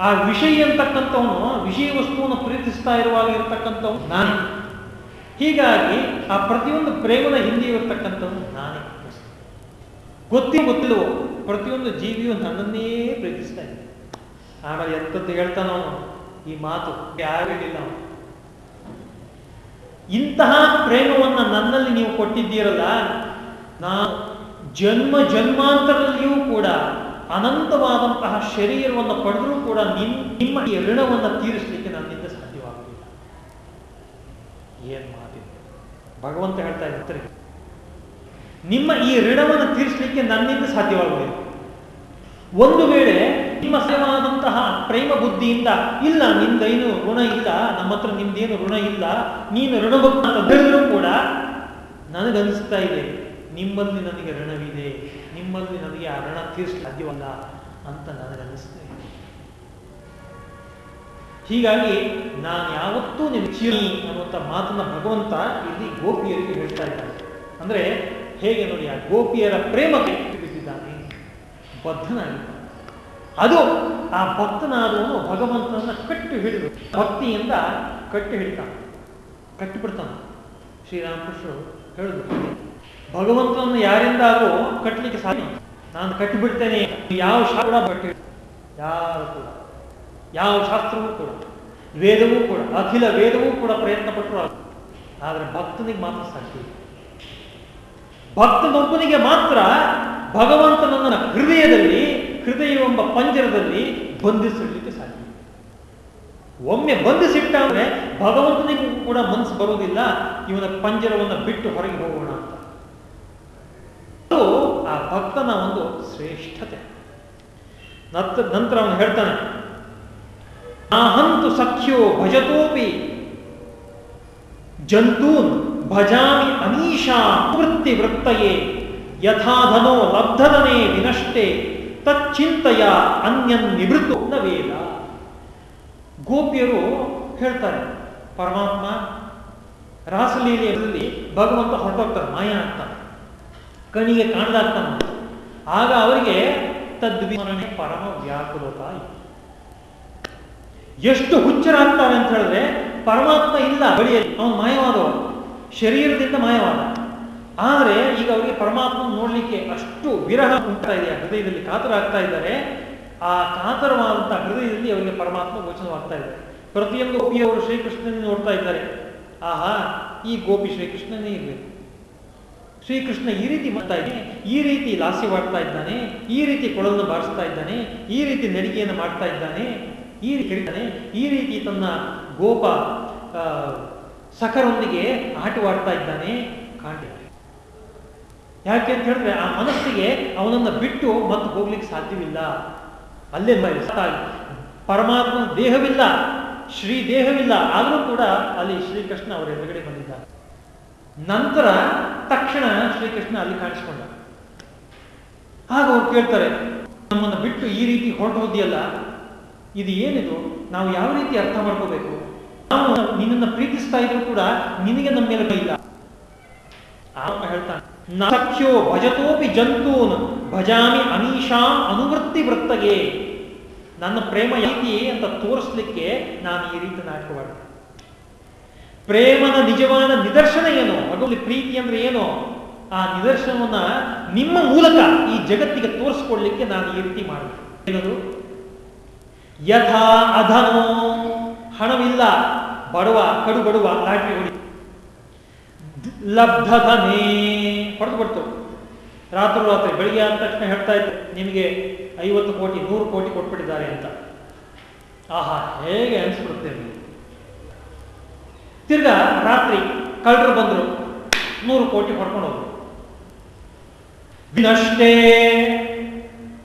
ಆ ವಿಷಯ ಅಂತಕ್ಕಂಥವನು ವಿಷಯ ವಸ್ತುವನ್ನು ಪ್ರೀತಿಸ್ತಾ ಇರುವಾಗ ಇರ್ತಕ್ಕಂಥವನು ನಾನೇ. ಹೀಗಾಗಿ ಆ ಪ್ರತಿಯೊಂದು ಪ್ರೇಮದ ಹಿಂದೆ ಇರತಕ್ಕಂಥವನು ನಾನೇ. ಗೊತ್ತಿ ಗೊತ್ತಿಲ್ಲವೋ ಪ್ರತಿಯೊಂದು ಜೀವಿಯು ನನ್ನನ್ನೇ ಪ್ರೀತಿಸ್ತಾ ಇದೆ. ಆಮೇಲೆ ಎಂತದ್ದು ಹೇಳ್ತಾನೋ ಈ ಮಾತು ಯಾರು ಅವನು. ಇಂತಹ ಪ್ರೇಮವನ್ನು ನನ್ನಲ್ಲಿ ನೀವು ಕೊಟ್ಟಿದ್ದೀರಲ್ಲ, ನಾನು ಜನ್ಮ ಜನ್ಮಾಂತರದಲ್ಲಿಯೂ ಕೂಡ ಅನಂತವಾದಂತಹ ಶರೀರವನ್ನು ಪಡೆದರೂ ಕೂಡ ನಿಮ್, ನಿಮ್ಮ ಈ ಋಣವನ್ನು ತೀರಿಸಲಿಕ್ಕೆ ನನ್ನಿಂದ ಸಾಧ್ಯವಾಗುವುದಿಲ್ಲ ಏನ್ ಮಾತಿದೆ? ಭಗವಂತ ಹೇಳ್ತಾ ಇರ್ತಾರೆ ನಿಮ್ಮ ಈ ಋಣವನ್ನು ತೀರಿಸಲಿಕ್ಕೆ ನನ್ನಿಂದ ಸಾಧ್ಯವಾಗುವುದಿಲ್ಲ ಒಂದು ವೇಳೆ ನಿಮ್ಮ ಸೇವಾದಂತಹ ಪ್ರೇಮ ಬುದ್ಧಿಯಿಂದ, ಇಲ್ಲ ನಿಂದೇನು ಋಣ ಇಲ್ಲ, ನಮ್ಮ ಹತ್ರ ನಿಮ್ದೇನು ಋಣ ಇಲ್ಲ, ನೀನು ಋಣಭಕ್ತ ಅಂತ ಹೇಳಿದ್ರು ಕೂಡ ನನಗನ್ನಿಸ್ತಾ ಇದೆ. ನಿಮ್ಮಲ್ಲಿ ನನಗೆ ಋಣವಿದೆ ನಿಮ್ಮಲ್ಲಿ ನನಗೆ ಆ ಋಣ ತೀರಿಸಲು ಸಾಧ್ಯವಲ್ಲ ಅಂತ ನನಗನ್ನಿಸ್ತದೆ. ಹೀಗಾಗಿ ನಾನು ಯಾವತ್ತೂ ಚಿಲ್ ಅನ್ನುವಂಥ ಮಾತನ್ನ ಭಗವಂತ ಇಲ್ಲಿ ಗೋಪಿಯರಿಗೆ ಹೇಳ್ತಾ ಇದ್ದಾನೆ. ಅಂದ್ರೆ ಹೇಗೆ ನೋಡಿ, ಆ ಗೋಪಿಯರ ಪ್ರೇಮಕ್ಕೆ ಬಿದ್ದಿದ್ದಾನೆ ಬದ್ಧನಾಗಿದ್ದಾನೆ ಅದು ಆ ಭಕ್ತನಾದವನು ಭಗವಂತನನ್ನ ಕಟ್ಟು ಹಿಡಿದು ಭಕ್ತಿಯಿಂದ ಕಟ್ಟು ಹಿಡಿತಾನೆ ಕಟ್ಟಿಬಿಡ್ತಾನೆ ಶ್ರೀರಾಮಕೃಷ್ಣರು ಹೇಳಿದ್ರು ಭಗವಂತನನ್ನು ಯಾರಿಂದಾದರೂ ಕಟ್ಟಲಿಕ್ಕೆ ಸಾಧ್ಯ ನಾನು ಕಟ್ಟಿಬಿಡ್ತೇನೆ ಯಾವ ಶಾಸ್ತ್ರ ಬಟ್ಟೆ ಯಾರು ಕೂಡ. ಯಾವ ಶಾಸ್ತ್ರವೂ ಕೂಡ. ವೇದವೂ ಕೂಡ. ಅಖಿಲ ವೇದವೂ ಕೂಡ ಪ್ರಯತ್ನ ಪಟ್ಟರು ಆದರೆ ಭಕ್ತನಿಗೆ ಮಾತ್ರ ಸಾಧ್ಯ. ಭಕ್ತನೊಬ್ಬನಿಗೆ ಮಾತ್ರ ಭಗವಂತನನ್ನ ಹೃದಯದಲ್ಲಿ, ಹೃದಯವೆಂಬ ಪಂಜರದಲ್ಲಿ ಬಂಧಿಸಿಡಲಿಕ್ಕೆ ಸಾಧ್ಯ ಒಮ್ಮೆ ಬಂಧಿಸಿಟ್ಟ ಅಂದ್ರೆ ಭಗವಂತನಿಗೂ ಕೂಡ ಮನಸ್ಸು ಬರುವುದಿಲ್ಲ. ಇವನ ಪಂಜರವನ್ನು ಬಿಟ್ಟು ಹೊರಗೆ ಹೋಗೋಣ ಅಂತ. ಅದು ಆ ಭಕ್ತನ ಒಂದು ಶ್ರೇಷ್ಠತೆ. ನತ್- ನಂತರ ಅವನು ಹೇಳ್ತಾನೆ ನಾಹಂತು ಸಖ್ಯೋ ಭಜತೋಪಿ, ಜಂತೂನ್ ಭಜಾಮಿ ಅನೀಶಾ ವೃತ್ತಿ ವೃತ್ತಯೇ ಯಥಾಧನೋ ಲಬ್ಧದನೇ ವಿನಷ್ಟೇ, ತಚ್ಚಿಂತೆಯ ಅನ್ಯನ್ ನಿವೃತ್ತು ನ ವೇದ. ಗೋಪಿಯರು ಹೇಳ್ತಾರೆ, ಪರಮಾತ್ಮ, ರಾಸಲೀಲೆಯಲ್ಲಿ ಭಗವಂತ ಹೊರಟೋಗ್ತಾರೆ ಮಾಯ ಆಗ್ತಾನೆ. ಕಣಿಗೆ ಕಾಣದಾಗ್ತಾನೆ ಆಗ ಅವರಿಗೆ ತದ್ವಿಮರಣೆ ಪರಮ ವ್ಯಾಕುಲತ ಎಷ್ಟು ಹುಚ್ಚರಾಗ್ತಾರೆ ಅಂತ ಹೇಳಿದ್ರೆ ಪರಮಾತ್ಮ ಇಲ್ಲ ಬಳಿಯಲ್ಲಿ, ಅವನು ಮಾಯವಾದವ ಶರೀರದಿಂದ ಮಾಯವಾದ. ಆದರೆ ಈಗ ಅವರಿಗೆ ಪರಮಾತ್ಮ ನೋಡ್ಲಿಕ್ಕೆ ಅಷ್ಟು ವಿರಹ ಉಂಟಾ ಇದೆ ಹೃದಯದಲ್ಲಿ ಕಾತರ ಆಗ್ತಾ ಇದ್ದಾರೆ, ಆ ಕಾತರವಾದಂತಹ ಹೃದಯದಲ್ಲಿ ಅವರಿಗೆ ಪರಮಾತ್ಮ ಗೋಚನವಾಗ್ತಾ ಇದೆ. ಪ್ರತಿಯೊಂದು ಗೋಪಿಯವರು ಶ್ರೀಕೃಷ್ಣನೇ ನೋಡ್ತಾ ಇದ್ದಾರೆ. ಆಹಾ, ಈ ಗೋಪಿ ಶ್ರೀಕೃಷ್ಣನೇ ಇರಬೇಕು. ಶ್ರೀಕೃಷ್ಣ ಈ ರೀತಿ ಮಾಡ್ತಾ ಇದ್ದಾನೆ, ಈ ರೀತಿ ಲಾಸ್ಯವಾಡ್ತಾ ಇದ್ದಾನೆ, ಈ ರೀತಿ ಕೊಳವನ್ನು ಬಾರಿಸ್ತಾ ಇದ್ದಾನೆ, ಈ ರೀತಿ ನಡಿಗೆಯನ್ನು ಮಾಡ್ತಾ ಇದ್ದಾನೆ, ಈ ರೀತಿ ಹೇಳ್ತಾನೆ ಈ ರೀತಿ ತನ್ನ ಗೋಪ ಸಖರೊಂದಿಗೆ ಆಟವಾಡ್ತಾ ಇದ್ದಾನೆ. ಕಾಣ್ತಿದ್ದಾನೆ ಯಾಕೆ ಅಂತ ಹೇಳಿದ್ರೆ ಆ ಮನಸ್ಸಿಗೆ ಅವನನ್ನು ಬಿಟ್ಟು ಮತ್ತೆ ಹೋಗ್ಲಿಕ್ಕೆ ಸಾಧ್ಯವಿಲ್ಲ. ಅಲ್ಲೇ ಪರಮಾತ್ಮನ ದೇಹವಿಲ್ಲ, ಶ್ರೀ ದೇಹವಿಲ್ಲ, ಆದರೂ ಕೂಡ ಅಲ್ಲಿ ಶ್ರೀಕೃಷ್ಣ ಅವರ ಎದುರುಗಡೆ ಬಂದಿದ್ದಾರೆ ನಂತರ ತಕ್ಷಣ ಶ್ರೀಕೃಷ್ಣ ಅಲ್ಲಿ ಕಾಣಿಸ್ಕೊಂಡ. ಆಗ ಅವ್ರು ಕೇಳ್ತಾರೆ, ನಮ್ಮನ್ನು ಬಿಟ್ಟು ಈ ರೀತಿ ಹೊರಟು ಹೋದಿಯಲ್ಲ ಇದು ಏನಿದು? ನಾವು ಯಾವ ರೀತಿ ಅರ್ಥ ಮಾಡ್ಕೋಬೇಕು? ನಾವು ನಿನ್ನನ್ನು ಪ್ರೀತಿಸ್ತಾ ಇದ್ರು ಕೂಡ ನಿನಗೆ ನಮ್ಮ ಮೇಲೆ ಇಲ್ಲ. ಹೇಳ್ತಾನೆ ಸಖ್ಯೋ ಭಜತೋಪಿ ಜಂತೂನ್ ಭಜಾಮಿ ಅನೀಶಾಂ ಅನುವೃತ್ತಿ ವೃತ್ತಗೆ. ನನ್ನ ಪ್ರೇಮ ಯಾತಿ ಅಂತ ತೋರಿಸ್ಲಿಕ್ಕೆ ನಾನು ಈ ರೀತಿ ನಾಟಕ ಪ್ರೇಮದ ನಿಜವಾದ ನಿದರ್ಶನ ಏನು? ಭಗವಲ್ಲಿ ಪ್ರೀತಿ ಅಂದ್ರೆ ಏನು? ಆ ನಿದರ್ಶನವನ್ನ ನಿಮ್ಮ ಮೂಲಕ ಈ ಜಗತ್ತಿಗೆ ತೋರಿಸ್ಕೊಡ್ಲಿಕ್ಕೆ ನಾನು ಈ ರೀತಿ ಮಾಡಬೇಕು ಏನದು? ಯಥಾ ಅಧನೋ ಹಣವಿಲ್ಲ, ಬಡವ ಕಡು ಬಡವ ಲಾಟ್ರಿ ಹೊಡಿ. ಲಬ್ಧಧನೇ. ಹೊಡೆದು ಬಿಡ್ತು ರಾತ್ರಿ ರಾತ್ರಿ ಬೆಳಿಗ್ಗೆ ಅಂದ ತಕ್ಷಣ ಹೇಳ್ತಾ ಇತ್ತು ನಿಮಗೆ ಐವತ್ತು ಕೋಟಿ, ನೂರು ಕೋಟಿ ಕೊಟ್ಬಿಟ್ಟಿದ್ದಾರೆ ಅಂತ. ಆಹಾ, ಹೇಗೆ ಅನಿಸ್ಬಿಡುತ್ತೆ ನಿಮಗೆ? ತಿರ್ಗಾ ರಾತ್ರಿ ಕಳ್ಳರು ಬಂದರು. ನೂರು ಕೋಟಿ ಹೊಡ್ಕೊಂಡು ಹೋದ್ರು. ವಿನಷ್ಟೇ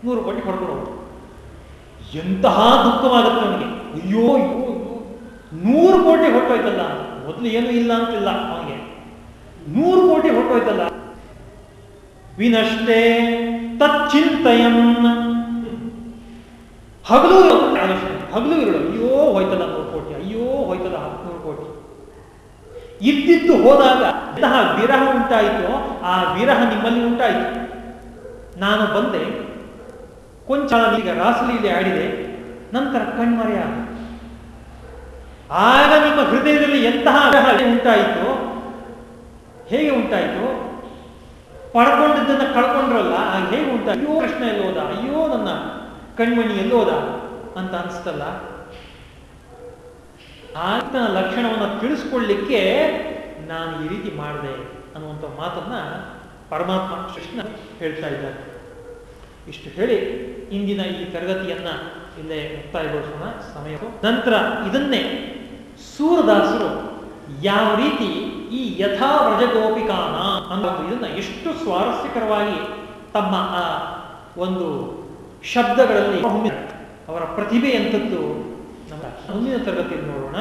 ನೂರು ಕೋಟಿ ಹೊಡ್ಕೊಂಡು ಹೋದ್ರು. ಎಂತಹ ದುಃಖವಾಗುತ್ತೆ ಅವನಿಗೆ ಅಯ್ಯೋ ಅಯ್ಯೋ ನೂರು ಕೋಟಿ ಹೊಟ್ಟೋಯ್ತಲ್ಲ. ಮೊದಲು ಏನು ಇಲ್ಲ ಅಂತಿಲ್ಲ ಅವನಿಗೆ. ನೂರು ಕೋಟಿ ಹೊಟ್ಟೋಯ್ತಲ್ಲ. ವಿನಷ್ಟೇ ತಚ್ಚಿಂತಯನ್ ಹಗಲು ಹಗಲು ಇರಳು ಅಯ್ಯೋ, ಹೋಯ್ತಲ್ಲ ನೂರು ಕೋಟಿ ಅಯ್ಯೋ ಹೋಯ್ತಲ್ಲ ಹತ್ತು ಕೋಟಿ ಇದ್ದಿದ್ದು ಹೋದಾಗ ಎಂತಹ ವಿರಹ ಉಂಟಾಯಿತೋ ಆ ವಿರಹ ನಿಮ್ಮಲ್ಲಿ ಉಂಟಾಯಿತು. ನಾನು ಬಂದೆ, ಕೊಂಚ ಈಗ ರಾಸಲೀಲೆ ಆಡಿದೆ, ನಂತರ ಕಣ್ಮರೆಯ ಆಗ ನಿಮ್ಮ ಹೃದಯದಲ್ಲಿ ಎಂತಹ ಉಂಟಾಯಿತು, ಹೇಗೆ ಉಂಟಾಯಿತು, ಪಡ್ಕೊಂಡಿದ್ದನ್ನು ಕಳ್ಕೊಂಡ್ರಲ್ಲ ಹೇಗೆ ಉಂಟಾಯ್ತು, ಅಯ್ಯೋ ಕೃಷ್ಣ ಎಲ್ಲೋದ, ಅಯ್ಯೋ ನನ್ನ ಕಣ್ಮಣಿ ಎಲ್ಲೋದ ಅಂತ ಅನ್ಸ್ತಲ್ಲ. ಆತನ ಲಕ್ಷಣವನ್ನು ತಿಳಿಸ್ಕೊಳ್ಳಿಕ್ಕೆ ನಾನು ಈ ರೀತಿ ಮಾಡಿದೆ ಅನ್ನುವಂಥ ಮಾತನ್ನ ಪರಮಾತ್ಮ ಕೃಷ್ಣ ಹೇಳ್ತಾ ಇದ್ದಾರೆ ಇಷ್ಟು ಹೇಳಿ ಇಂದಿನ ಈ ತರಗತಿಯನ್ನ ಇಲ್ಲೇ ಮುಕ್ತಾಯಗೊಳಿಸೋಣ ಸಮಯ ನಂತರ ಇದನ್ನೇ ಸೂರದಾಸರು ಯಾವ ರೀತಿ ಈ ಯಥಾ ವ್ರಜಗೋಪಿಕಾನ ಅನ್ನೋದು ಇದನ್ನ ಎಷ್ಟು ಸ್ವಾರಸ್ಯಕರವಾಗಿ ತಮ್ಮ, ಆ, ಒಂದು ಶಬ್ದಗಳಲ್ಲಿ. ಅವರ ಪ್ರತಿಭೆ ಎಂಥದ್ದು ನಮ್ಮ ಮುಂದಿನ ತರಗತಿಯಲ್ಲಿ ನೋಡೋಣ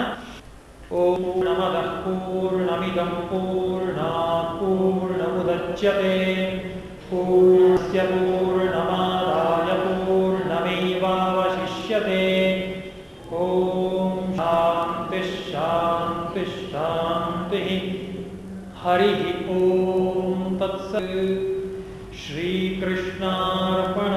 ಓಂ ನಮಃ ಪೂರ್ಣಮಿದಂ ಪೂರ್ಣಾತ್ ಪೂರ್ಣಮುದಚ್ಯತೆ ಪೂರ್ಣಸ್ಯ ಪೂರ್ಣಮಾದಾಯ ಪೂರ್ಣಮೇವಾವಶಿಷ್ಯತೆ ಓಂ ಶಾಂತಿ ಶಾಂತಿ ಶಾಂತಿ ಹರಿ ಓಂ ತತ್ಸ ಶ್ರೀಕೃಷ್ಣಾರ್ಪಣ